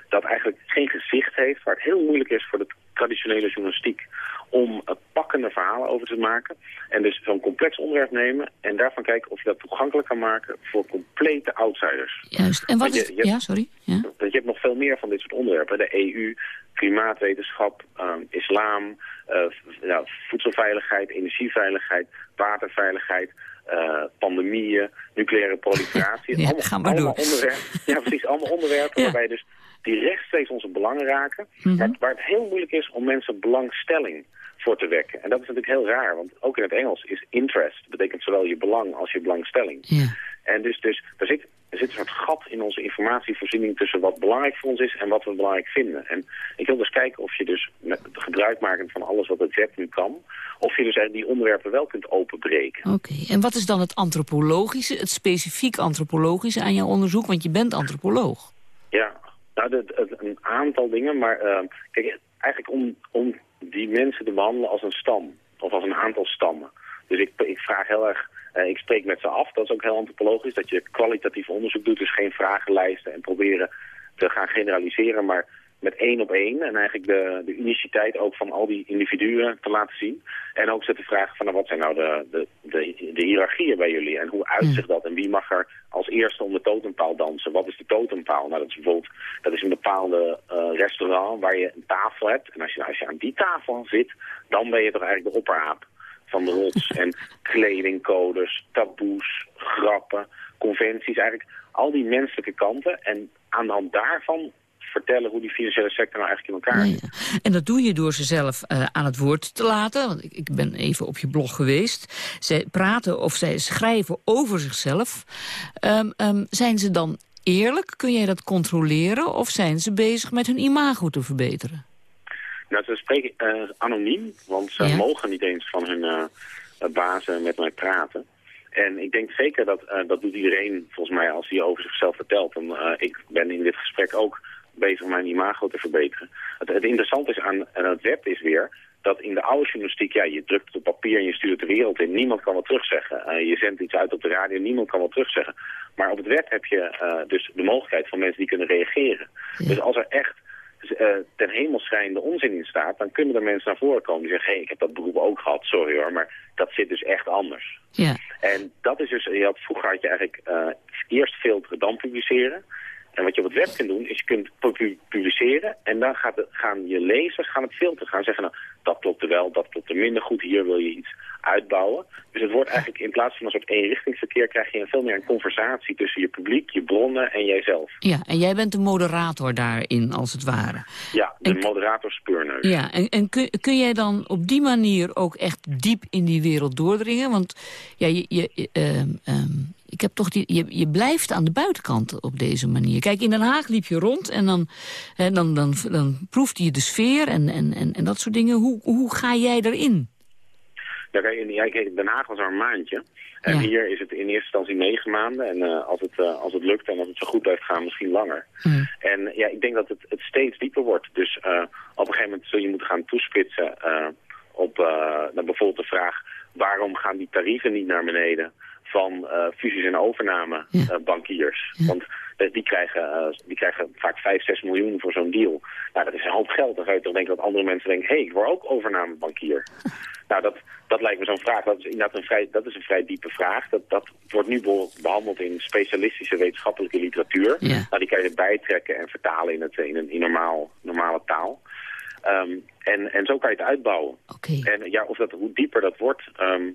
dat eigenlijk geen gezicht heeft, waar het heel moeilijk is voor de traditionele journalistiek om eh, pakkende verhalen over te maken. En dus zo'n complex onderwerp nemen en daarvan kijken of je dat toegankelijk kan maken voor complete outsiders. Juist. En wat is... je- Ja, sorry. Ja. Want je hebt nog veel meer van dit soort onderwerpen. De EU, klimaatwetenschap, ehm, islam, eh, nou, voedselveiligheid, energieveiligheid, waterveiligheid, eh, pandemieën, nucleaire proliferatie. Ja, allemaal, ga maar allemaal door. onderwerpen. Ja, precies. Allemaal onderwerpen Ja. waarbij dus die rechtstreeks onze belangen raken. Mhm. waar, waar het heel moeilijk is om mensen belangstelling voor te wekken. En dat is natuurlijk heel raar, want ook in het Engels is interest. betekent zowel je belang als je belangstelling. Ja. En dus, dus er, zit, er zit een soort gat in onze informatievoorziening tussen wat belangrijk voor ons is en wat we belangrijk vinden. En ik wil dus kijken of je dus met gebruik maken van alles wat het web nu kan, of je dus eigenlijk die onderwerpen wel kunt openbreken. Oké, en wat is dan het antropologische, het specifiek antropologische aan jouw onderzoek? Want je bent antropoloog. Ja, nou, de, de- een aantal dingen, maar eh, kijk, eigenlijk om, om die mensen te behandelen als een stam, of als een aantal stammen. Dus ik, ik vraag heel erg Eh, ik spreek met ze af, dat is ook heel antropologisch, dat je kwalitatief onderzoek doet, dus geen vragenlijsten en proberen te gaan generaliseren, maar met één op één en eigenlijk de, de uniciteit ook van al die individuen te laten zien. En ook ze te vragen van nou, wat zijn nou de, de, de, de hiërarchieën bij jullie en hoe uitzicht dat en wie mag er als eerste om de totempaal dansen? Wat is de totempaal? Nou, dat is bijvoorbeeld dat is een bepaalde eh, restaurant waar je een tafel hebt en als je, als je aan die tafel zit, dan ben je toch eigenlijk de opperaap van de rots en kledingcodes, taboes, grappen, conventies, eigenlijk al die menselijke kanten en aan de hand daarvan vertellen hoe die financiële sector nou eigenlijk in elkaar zit. En dat doe je door ze zelf eh, aan het woord te laten. Want ik, ik ben even op je blog geweest. Zij praten of zij schrijven over zichzelf. Ehm, ehm, zijn ze dan eerlijk? Kun jij dat controleren? Of zijn ze bezig met hun imago te verbeteren? Nou, ze spreken eh, anoniem, want ze Ja. mogen niet eens van hun eh, bazen met mij praten. En ik denk zeker dat, dat doet iedereen volgens mij als hij over zichzelf vertelt. En ik ben in dit gesprek ook bezig om mijn imago te verbeteren. Het, het interessante is aan, aan het web is weer dat in de oude journalistiek, ja, je drukt het op papier en je stuurt het de wereld in. Niemand kan wat terugzeggen. Eh, je zendt iets uit op de radio, niemand kan wat terugzeggen. Maar op het web heb je eh, dus de mogelijkheid van mensen die kunnen reageren. Dus als er echt eh, ten hemel schrijnende onzin in staat, dan kunnen er mensen naar voren komen die zeggen, hé, hey, ik heb dat beroep ook gehad, sorry hoor, maar dat zit dus echt anders. Ja. En dat is dus, je had, vroeger had je eigenlijk eerst filteren, dan publiceren. En wat je op het web kunt doen, is je kunt pu- publiceren en dan gaat het, gaan je lezers gaan het filteren. Gaan zeggen, nou, dat klopt er wel, dat klopt er minder goed, hier wil je iets uitbouwen. Dus het wordt eigenlijk in plaats van een soort eenrichtingsverkeer, krijg je veel meer een conversatie tussen je publiek, je bronnen en jijzelf. Ja, en jij bent de moderator daarin, als het ware. Ja, de moderator speurneus. Ja, en, en kun, kun jij dan op die manier ook echt diep in die wereld doordringen? Want ja, je, je, je, ehm, ehm, ik heb toch die, je, je blijft aan de buitenkant op deze manier. Kijk, in Den Haag liep je rond en dan, hè, dan, dan, dan proefde je de sfeer en, en, en, en dat soort dingen. Hoe, hoe ga jij erin? Ja, kijk, in, Den Haag was maar een maandje. En hier is het in eerste instantie negen maanden. En eh, als, het, eh, als het lukt en als het zo goed blijft gaan, misschien langer. En ja, ik denk dat het, het steeds dieper wordt. Dus eh, op een gegeven moment zul je moeten gaan toespitsen op bijvoorbeeld de vraag... waarom gaan die tarieven niet naar beneden van eh, fusies en overname eh, bankiers? Want die, krijgen, eh, die krijgen vaak 5, 6 miljoen voor zo'n deal. Nou, dat is een hoop geld. Dan zou je toch denken dat andere mensen denken... hé, hey, ik word ook overnamebankier. nou, dat, dat lijkt me zo'n vraag. Dat is inderdaad een vrij, dat is een vrij diepe vraag. Dat, dat wordt nu be- behandeld in specialistische wetenschappelijke literatuur. Nou, die kan je erbij trekken en vertalen in, het, in een in normaal, normale taal. Ehm, en, en zo kan je het uitbouwen. En ja, of dat, hoe dieper dat wordt... ehm,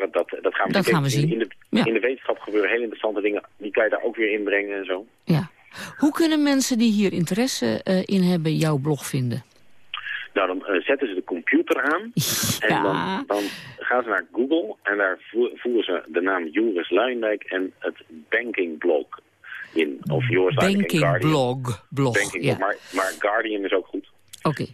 ja, dat, dat, dat gaan we, Dat zien. gaan we zien. In, de, in de wetenschap gebeuren hele interessante dingen. Die kan je daar ook weer inbrengen en zo. Hoe kunnen mensen die hier interesse eh, in hebben jouw blog vinden? Nou, dan eh, zetten ze de computer aan. En dan, dan gaan ze naar Google. En daar vo- voeren ze de naam Joris Luijendijk en het bankingblog in. Of Joris Luijendijk en Banking Guardian. blog. blog Banking ja. maar, maar Guardian is ook goed.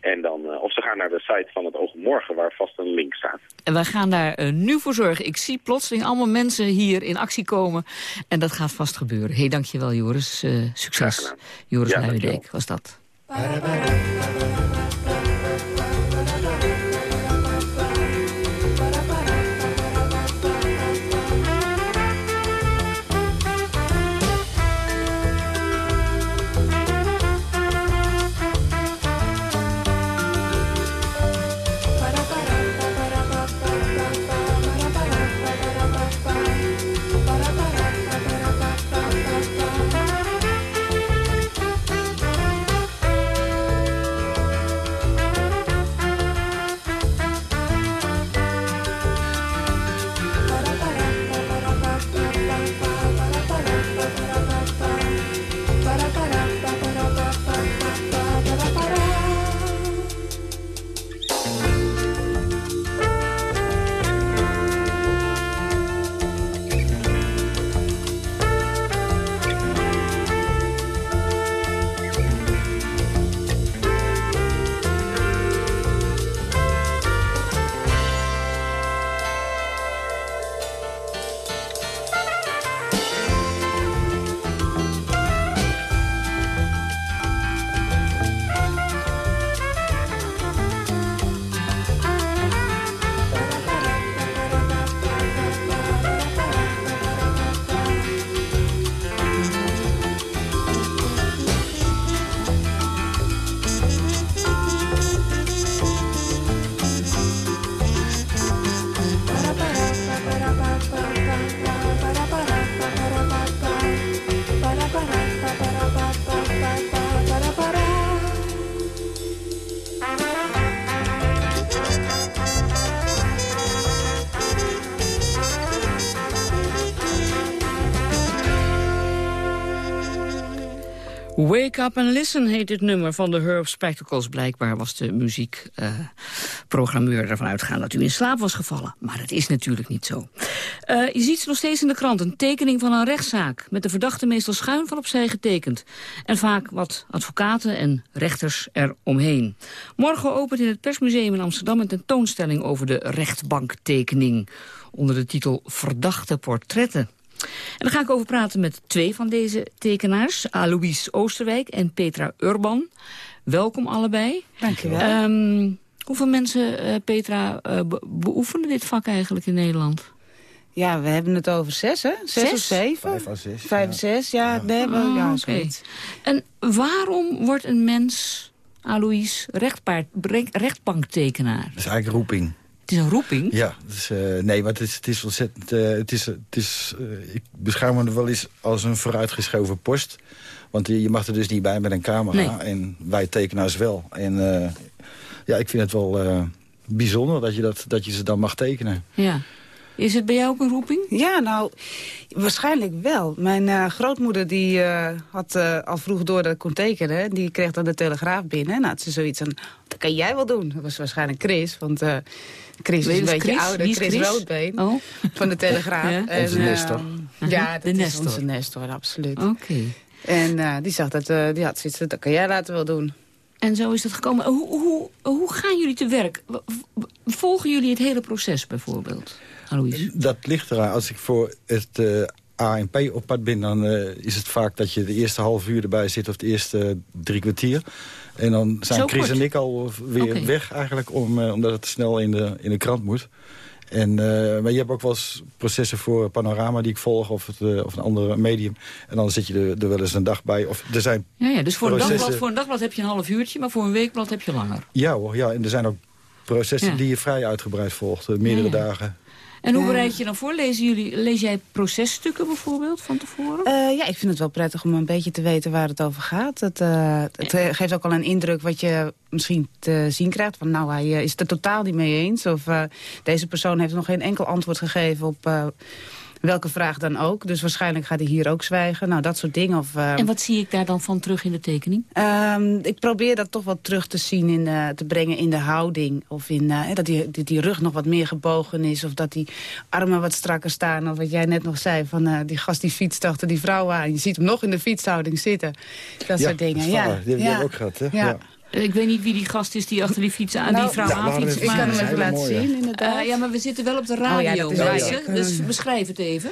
En dan, eh, of ze gaan naar de site van het Oog waar vast een link staat. En wij gaan daar eh, nu voor zorgen. Ik zie plotseling allemaal mensen hier in actie komen. En dat gaat vast gebeuren. Hé, hey, dankjewel Joris. Eh, succes. Joris ja, was dat. Wake Up and Listen heet dit nummer van de Herb Spectacles. Blijkbaar was de muziekprogrammeur ervan uitgaan dat u in slaap was gevallen. Maar dat is natuurlijk niet zo. Uh, je ziet ze nog steeds in de krant. Een tekening van een rechtszaak. Met de verdachte meestal schuin van opzij getekend. En vaak wat advocaten en rechters eromheen. Morgen opent in het Persmuseum in Amsterdam een tentoonstelling over de rechtbanktekening. Onder de titel Verdachte Portretten. En daar ga ik over praten met twee van deze tekenaars. Alois Oosterwijk en Petra Urban. Welkom allebei. Dank je wel. Um, hoeveel mensen, uh, Petra, uh, be beoefenen dit vak eigenlijk in Nederland? Ja, we hebben het over zes, hè? Zes, zes? of zeven? Vijf of zes. Vijf of zes, ja. ja. Nee, oh, ja, okay. En waarom wordt een mens, Alois, rechtbanktekenaar? Dat is eigenlijk roeping. Het is een roeping? Ja, dus, uh, nee, maar het is, het is ontzettend... Uh, het is, het is, uh, ik beschouw me wel eens als een vooruitgeschoven post. Want je mag er dus niet bij met een camera. Nee. En wij tekenaars wel. En ja, ik vind het wel bijzonder dat je, dat, dat je ze dan mag tekenen. Ja. Is het bij jou ook een roeping? Ja, nou, waarschijnlijk wel. Mijn uh, grootmoeder die uh, had uh, al vroeg door dat ik kon tekenen. Die kreeg dan de telegraaf binnen. Nou, had ze zoiets van, dat kan jij wel doen. Dat was waarschijnlijk Chris, want Chris is een beetje Chris? ouder. Chris, Chris? Roodbeen oh. van de telegraaf. ja. en, onze Nestor. Ja, dat de is Nestor. onze Nestor, absoluut. Oké. Okay. En die zag dat, die had zoiets, dat kan jij laten wel doen. En zo is dat gekomen. Hoe, hoe, hoe gaan jullie te werk? Volgen jullie het hele proces bijvoorbeeld? Alois? Dat ligt eraan. Als ik voor het uh, ANP op pad ben... dan uh, is het vaak dat je de eerste half uur erbij zit... of de eerste drie kwartier. En dan zijn Zo Chris kort? en ik al weer Oké. weg eigenlijk... Om, uh, omdat het snel in de, in de krant moet. En, maar je hebt ook wel eens processen voor Panorama die ik volg... of, het, of een andere medium. En dan zit je er, er wel eens een dag bij. Of er zijn Ja, ja, dus voor een, dagblad, voor een dagblad heb je een half uurtje... maar voor een weekblad heb je langer. Ja hoor, ja. En er zijn ook processen Ja. die je vrij uitgebreid volgt. eh, meerdere Ja, ja. dagen. En hoe bereid je dan voor? Lezen jullie, lees jij processtukken bijvoorbeeld van tevoren? Uh, ja, ik vind het wel prettig om een beetje te weten waar het over gaat. Het, uh, het uh, geeft ook al een indruk wat je misschien te zien krijgt. Van nou, hij is het er totaal niet mee eens. Of uh, deze persoon heeft nog geen enkel antwoord gegeven op welke vraag dan ook. Dus waarschijnlijk gaat hij hier ook zwijgen. Nou, dat soort dingen. Of, uh, En wat zie ik daar dan van terug in de tekening? Um, ik probeer dat toch wat terug te zien, in, uh, te brengen in de houding. Of in, uh, dat die, die, die rug nog wat meer gebogen is. Of dat die armen wat strakker staan. Of wat jij net nog zei, van uh, die gast die fietst achter die vrouw aan. Je ziet hem nog in de fietshouding zitten. Dat ja, soort dingen. Dat ja. Die, ja. hebben we ook gehad, hè? Ja. Ik weet niet wie die gast is die achter die, fiets aan, Nou, die vrouw ja, we hadden aanfietst. Ik kan hem even laten mooie. zien, inderdaad. Uh, ja, maar we zitten wel op de Oh ja, radio, dat is. Dus beschrijf het even.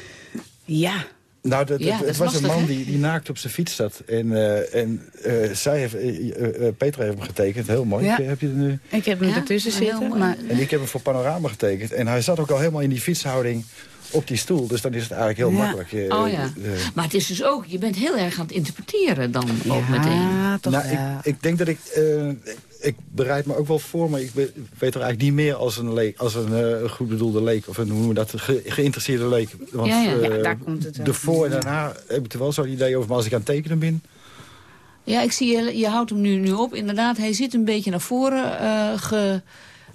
ja. Nou, dat, Ja, het, dat het is was een man hè? die, die naakt op zijn fiets zat. En, uh, en uh, zij heeft, uh, Petra heeft hem getekend. Heel mooi. Ja. Heb je er nu? Ik heb hem Ja, ertussen heel zitten. mooi. Maar, En ik heb hem voor Panorama getekend. En hij zat ook al helemaal in die fietshouding op die stoel. Dus dan is het eigenlijk heel Ja. makkelijk. Eh, Oh ja. eh, Maar het is dus ook, je bent heel erg aan het interpreteren dan ook meteen. ja, toch nou, ik, ik denk dat ik... eh, ik bereid me ook wel voor, maar ik weet er eigenlijk niet meer als een, leek, als een eh, goed bedoelde leek. Of een, hoe noemen we dat, ge- geïnteresseerde leek. Want Ja, ja. eh, Ja, daar komt het de voor en daarna heb ik er wel zo'n idee over. Maar als ik aan het tekenen ben... Ja, ik zie je, je houdt hem nu, nu op. Inderdaad, hij zit een beetje naar voren uh, ge,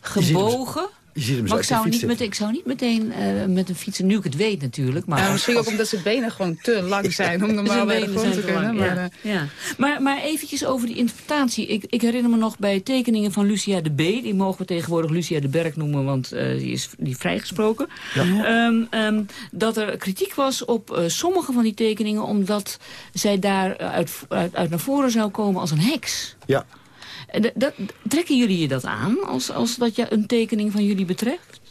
gebogen. Je ziet hem zo Maar op ik zou, fiets niet meteen, ik zou niet meteen uh, met een fietsen, nu ik het weet natuurlijk. Maar Nou, misschien ook omdat zijn benen gewoon te lang zijn om normaal bij de grond te kunnen. Maar, ja, ja. Maar, maar eventjes over die interpretatie. Ik, ik herinner me nog bij tekeningen van Lucia de B. Die mogen we tegenwoordig Lucia de Berg noemen, want uh, die is die vrijgesproken. Ja. Um, um, dat er kritiek was op uh, sommige van die tekeningen... omdat zij daar uit, uit, uit naar voren zou komen als een heks. Ja. Dat, dat, trekken jullie je dat aan, als, als dat je een tekening van jullie betreft?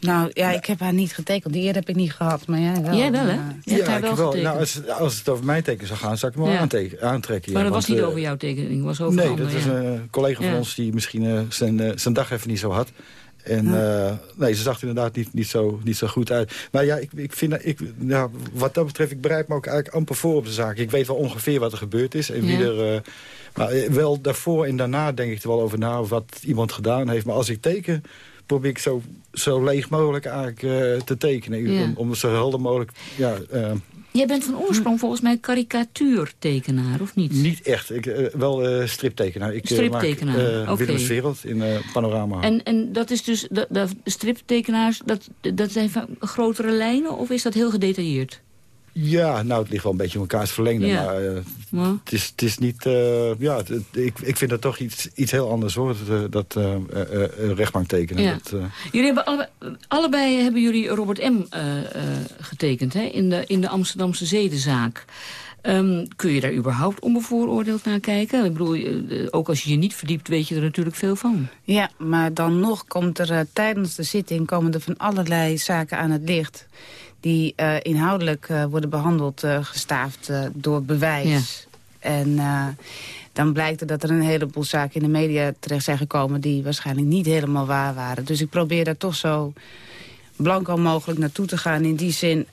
Nou, ja, ik heb haar niet getekend. Die eer heb ik niet gehad, maar jij wel. Jij wel, hè? Ja, haar wel, ik wel. getekend. Nou, als, als het over mijn teken zou gaan, zou ik hem wel Ja. aantrekken. maar ja, dat was niet eh, over jouw tekening, was over Nee, dat is ja. een collega van Ja. ons die misschien eh, zijn, eh, zijn dag even niet zo had. En eh, nee, ze zag er inderdaad niet, niet, zo, niet zo goed uit. Maar ja, ik, ik vind, ik, nou, wat dat betreft, ik bereid me ook eigenlijk amper voor op de zaak. Ik weet wel ongeveer wat er gebeurd is. En wie Ja. er, eh, maar eh, wel daarvoor en daarna denk ik er wel over na... of wat iemand gedaan heeft. Maar als ik teken, probeer ik zo, zo leeg mogelijk eigenlijk te tekenen. Ja. Om, om zo helder mogelijk... Ja, Jij bent van oorsprong volgens mij karikatuurtekenaar, of niet? niet echt. Ik, eh, wel eh, striptekenaar. Ik, eh, Striptekenaar, maak, Wereld in Panorama. En, en dat is dus, de, de striptekenaars, dat, dat zijn van grotere lijnen of is dat heel gedetailleerd? Ja, nou, het ligt wel een beetje in elkaars verlengde. Ja. Maar eh, het, is, het is niet... eh, ja, het- ik, ik vind dat toch iets, iets heel anders, hoor. Dat, eh, dat eh, eh, eh, rechtbank tekenen. Ja. Dat, eh, Jullie hebben allebei, allebei hebben jullie Robert M. eh, eh, getekend hè? In, de, in de Amsterdamse zedenzaak. Ehm, kun je daar überhaupt onbevooroordeeld naar kijken? Ik bedoel, ook als je je niet verdiept, weet je er natuurlijk veel van. Ja, maar dan nog komt er tijdens de zitting komen er van allerlei zaken aan het licht. Die eh, inhoudelijk eh, worden behandeld, eh, gestaafd door bewijs. En dan blijkt er dat er een heleboel zaken in de media terecht zijn gekomen... die waarschijnlijk niet helemaal waar waren. Dus ik probeer daar toch zo blanco mogelijk naartoe te gaan. In die zin,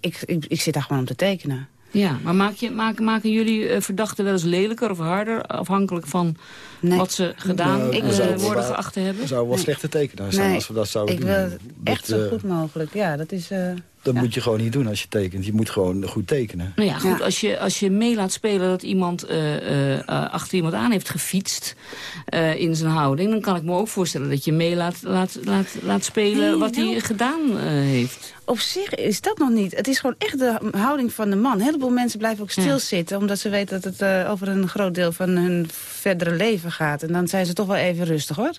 ik, ik, ik zit daar gewoon om te tekenen. Ja, maar maak je, maken, maken jullie eh, verdachten wel eens lelijker of harder... afhankelijk van wat ze gedaan nou, eh, wel- worden geacht te hebben? Zouden wel slechte tekenaars zijn Nee, als we dat zouden ik doen. wil het Dat, echt zo eh, goed mogelijk. Ja, dat is... eh, Dat moet je gewoon niet doen als je tekent. Je moet gewoon goed tekenen. Nou ja, goed, Als, je, als je mee laat spelen dat iemand eh, eh, eh, achter iemand aan heeft gefietst eh, in zijn houding... dan kan ik me ook voorstellen dat je mee laat, laat, laat, laat spelen Nee, wat hij nou. gedaan eh, heeft. Op zich is dat nog niet. Het is gewoon echt de houding van de man. Een heleboel mensen blijven ook stilzitten... omdat ze weten dat het eh, over een groot deel van hun verdere leven gaat. En dan zijn ze toch wel even rustig, hoor.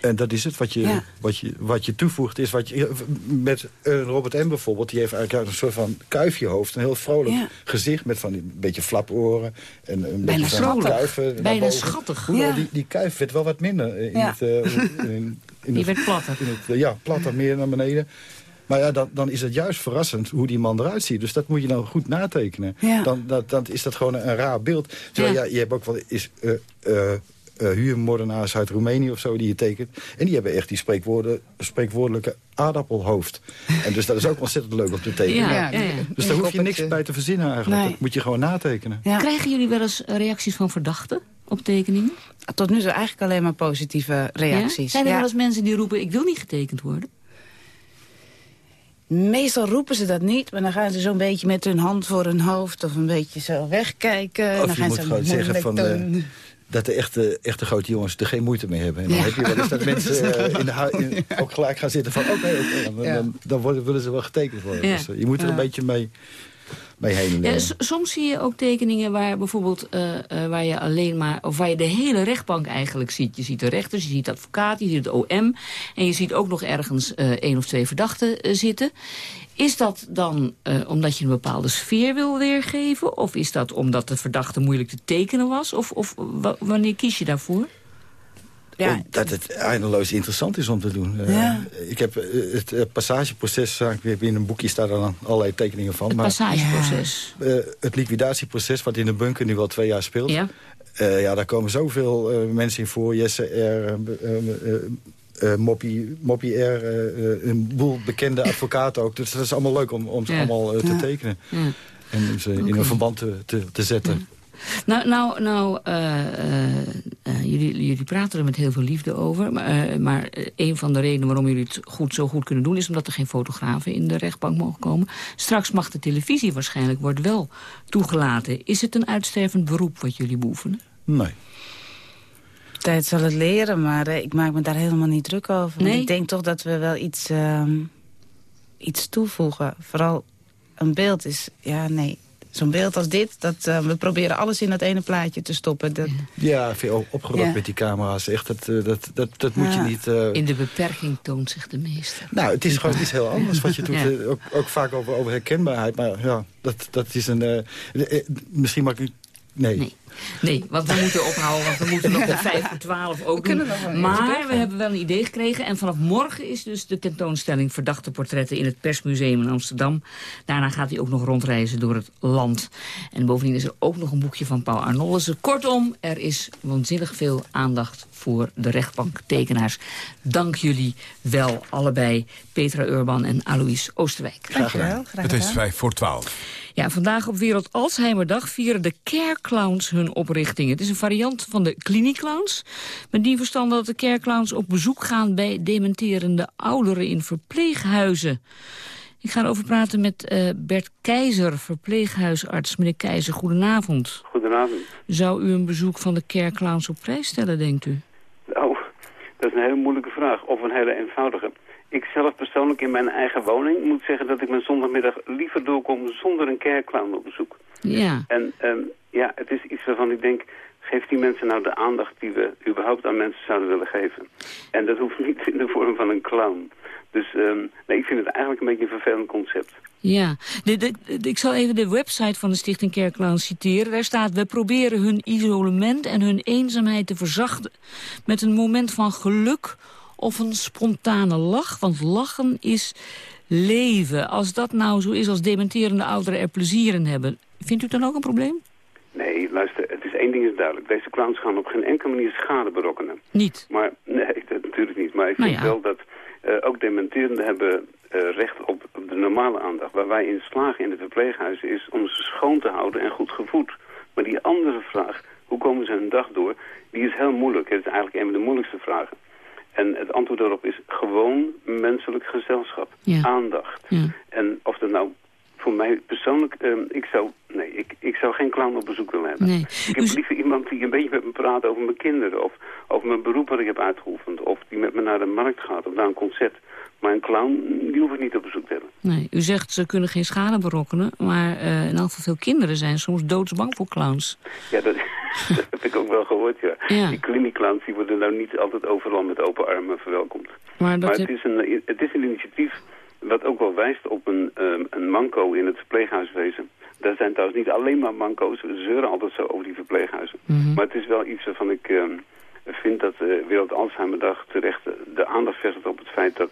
En dat is het. Wat je, Ja. wat je, wat je toevoegt is wat je... Met eh, Robert M. bijvoorbeeld, die heeft eigenlijk een soort van kuifjehoofd. Een heel vrolijk Ja. gezicht met van die een beetje flaporen. En een Bijna beetje van kuiven Bijna schattig. Hoewel, Ja. die, die kuif werd wel wat minder. eh, In Ja. het, eh, in, in Die het- werd platter. in het, eh, ja, platter meer naar beneden. Maar ja, dan, dan is het juist verrassend hoe die man eruit ziet. Dus dat moet je nou goed natekenen. Ja. Dan, dat, dan is dat gewoon een, een raar beeld. Terwijl Ja. ja. je hebt ook wel is, eh, eh, huurmoordenaars uit Roemenië of zo die je tekent. En die hebben echt die spreekwoorden, spreekwoordelijke aardappelhoofd. En dus dat is ook ontzettend leuk om te tekenen. Ja, ja, ja. Dus daar hoef je niks bij te verzinnen eigenlijk. Nee. Dat moet je gewoon natekenen. Ja. Krijgen jullie wel eens reacties van verdachten op tekeningen? Tot nu toe eigenlijk alleen maar positieve reacties. Ja? Zijn er Ja. wel eens mensen die roepen, ik wil niet getekend worden? Meestal roepen ze dat niet, maar dan gaan ze zo'n beetje met hun hand voor hun hoofd... of een beetje zo wegkijken. en dan Of je gaan moet ze gewoon zeggen van... eh. Dat de echte, echte grote jongens er geen moeite mee hebben. En dan Ja. heb je wel eens dat mensen eh, in de in- ook gelijk gaan zitten van... oké, dan, Ja. dan, dan worden, willen ze wel getekend worden. Ja. Dus eh, je moet er een beetje mee, mee heen. Eh. soms zie je ook tekeningen waar bijvoorbeeld waar je alleen maar of waar je de hele rechtbank eigenlijk ziet. Je ziet de rechters, je ziet de advocaat, je ziet het OM en je ziet ook nog ergens één of twee verdachten zitten. Is dat dan eh, omdat je een bepaalde sfeer wil weergeven? Of is dat omdat de verdachte moeilijk te tekenen was? Of, of wa- wanneer kies je daarvoor? Ja, dat het eindeloos interessant is om te doen. Eh. Ik heb eh, het passageproces, ik heb in een boekje staan er dan allerlei tekeningen van. Het maar passageproces. eh, het liquidatieproces, wat in de bunker nu al twee jaar speelt. Ja. Eh, ja, daar komen zoveel eh, mensen in voor. Jesse R, eh, Moppie, Moppie R, eh, een boel bekende advocaten ook. Dus dat is allemaal leuk om, om ze Ja. allemaal eh, te Ja. tekenen. Ja. En ze in een verband te, te, te zetten. Nou, nou, nou jullie, jullie praten er met heel veel liefde over. Maar, maar een van de redenen waarom jullie het goed, zo goed kunnen doen... is omdat er geen fotografen in de rechtbank mogen komen. Straks mag de televisie waarschijnlijk wordt wel toegelaten. Is het een uitstervend beroep wat jullie beoefenen? Nee. Tijd zal het leren, maar eh, ik maak me daar helemaal niet druk over. Nee? Ik denk toch dat we wel iets, ehm, iets toevoegen. Vooral een beeld is... Ja, nee. Zo'n beeld als dit, dat, eh, we proberen alles in dat ene plaatje te stoppen. Dat, Ja, veel opgerokt Ja. met die camera's. Echt, dat, eh, dat, dat, dat moet je niet... eh, In de beperking toont zich de meester. Nou, het is gewoon iets heel anders wat je doet. Ja. Ook, ook vaak over, over herkenbaarheid. Maar ja, dat, dat is een... misschien mag ik... Nee. Nee. Nee, want we moeten ophouden, want we moeten nog tot 5 voor 12 ook doen. Maar we hebben wel een idee gekregen. En vanaf morgen is dus de tentoonstelling Verdachte Portretten in het Persmuseum in Amsterdam. Daarna gaat hij ook nog rondreizen door het land. En bovendien is er ook nog een boekje van Paul Arnollessen. Kortom, er is waanzinnig veel aandacht voor de rechtbanktekenaars. Dank jullie wel allebei, Petra Urban en Alois Oosterwijk. Dankjewel, graag Het is gedaan. vijf voor twaalf. Ja, vandaag op Wereld Alzheimerdag vieren de care clowns hun oprichting. Het is een variant van de kliniekclowns. Met die verstand dat de care clowns op bezoek gaan bij dementerende ouderen in verpleeghuizen. Ik ga erover praten met eh, Bert Keizer, verpleeghuisarts. Meneer Keizer, goedenavond. Goedenavond. Zou u een bezoek van de care clowns op prijs stellen, denkt u? Nou, Dat is een hele moeilijke vraag, of een hele eenvoudige. Ik zelf persoonlijk in mijn eigen woning moet zeggen dat ik mijn zondagmiddag liever doorkom zonder een kerkclown op bezoek. Ja. En ehm, ja, het is iets waarvan ik denk, geef die mensen nou de aandacht die we überhaupt aan mensen zouden willen geven. En dat hoeft niet in de vorm van een clown. Dus ehm, nee, ik vind het eigenlijk een beetje een vervelend concept. Ja, de, de, de- ik zal even de website van de Stichting Kerklaan citeren. Daar staat, we proberen hun isolement en hun eenzaamheid te verzachten... met een moment van geluk of een spontane lach. Want lachen is leven. Als dat nou zo is als dementerende ouderen er plezier in hebben... vindt u dan ook een probleem? Nee, luister, het is één ding is duidelijk. Deze clowns gaan op geen enkele manier schade berokkenen. Niet? Maar, nee, dat natuurlijk niet. Maar ik Nou vind ja. wel dat eh, ook dementerenden hebben eh, recht op, op de normale aandacht. Waar wij in slagen in de verpleeghuizen is om ze schoon te houden en goed gevoed. Maar die andere vraag, hoe komen ze hun dag door, die is heel moeilijk. Het is eigenlijk een van de moeilijkste vragen. En het antwoord daarop is gewoon menselijk gezelschap. Aandacht. En of dat nou voor mij persoonlijk, ehm, ik zou, nee, ik, ik zou geen clown op bezoek willen hebben. Nee. Ik heb liever iemand die een beetje met me praat over mijn kinderen of over mijn beroep wat ik heb uitgeoefend. Of die met me naar de markt gaat of naar een concert. Maar een clown, die hoef ik niet op bezoek te hebben. Nee, u zegt ze kunnen geen schade berokkenen... maar in elk geval veel kinderen zijn soms doodsbang voor clowns. Ja, dat, dat heb ik ook wel gehoord, ja. Ja. Die kliniekclowns die worden nou niet altijd overal met open armen verwelkomd. Maar dat het, heb- is een, het is een initiatief wat ook wel wijst op een, ehm, een manco in het verpleeghuiswezen. Daar zijn trouwens niet alleen maar manco's. We zeuren altijd zo over die verpleeghuizen. Mhm. Maar het is wel iets waarvan ik ehm, vind dat de Wereld Alzheimerdag terecht eh, de aandacht vestigt op het feit dat...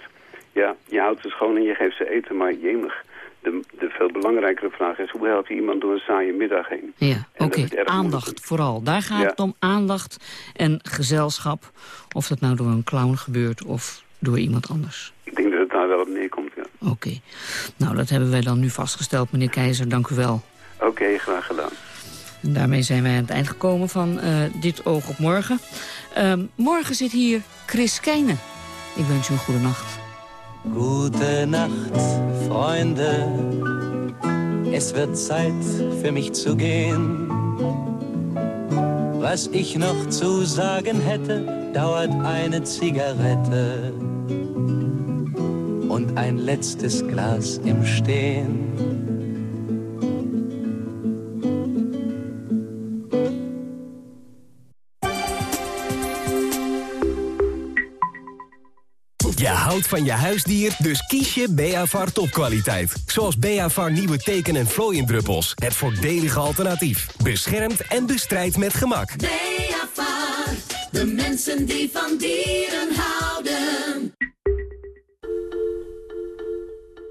Ja, je houdt ze schoon en je geeft ze eten, maar jemig. De, de veel belangrijkere vraag is, hoe helpt je iemand door een saaie middag heen? Ja, oké. erg Aandacht vooral. Daar gaat Ja. het om aandacht en gezelschap. Of dat nou door een clown gebeurt of door iemand anders. Ik denk dat het daar wel op neerkomt, Oké. Nou, dat hebben wij dan nu vastgesteld, meneer Keizer. Dank u wel. Oké, graag gedaan. En daarmee zijn wij aan het eind gekomen van eh, Dit Oog op Morgen. Ehm, morgen zit hier Chris Keijnen. Ik wens u een goede nacht. Gute Nacht, Freunde. Es wird Zeit für mich zu gehen. Was ich noch zu sagen hätte, dauert eine Zigarette und ein letztes Glas im Stehen. Je houdt van je huisdier, dus kies je Beavar topkwaliteit. Zoals Beavar nieuwe teken- en vlooiendruppels. Het voordelige alternatief. Beschermt en bestrijdt met gemak. Beavar, de mensen die van dieren houden.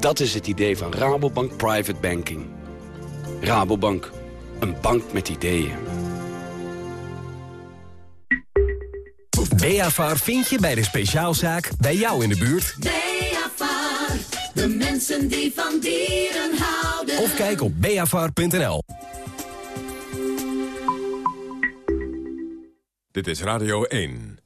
Dat is het idee van Rabobank Private Banking. Rabobank, een bank met ideeën. Beavar vind je bij de speciaalzaak bij jou in de buurt. Beavar, de mensen die van dieren houden. Of kijk op beavar.nl. Dit is Radio 1.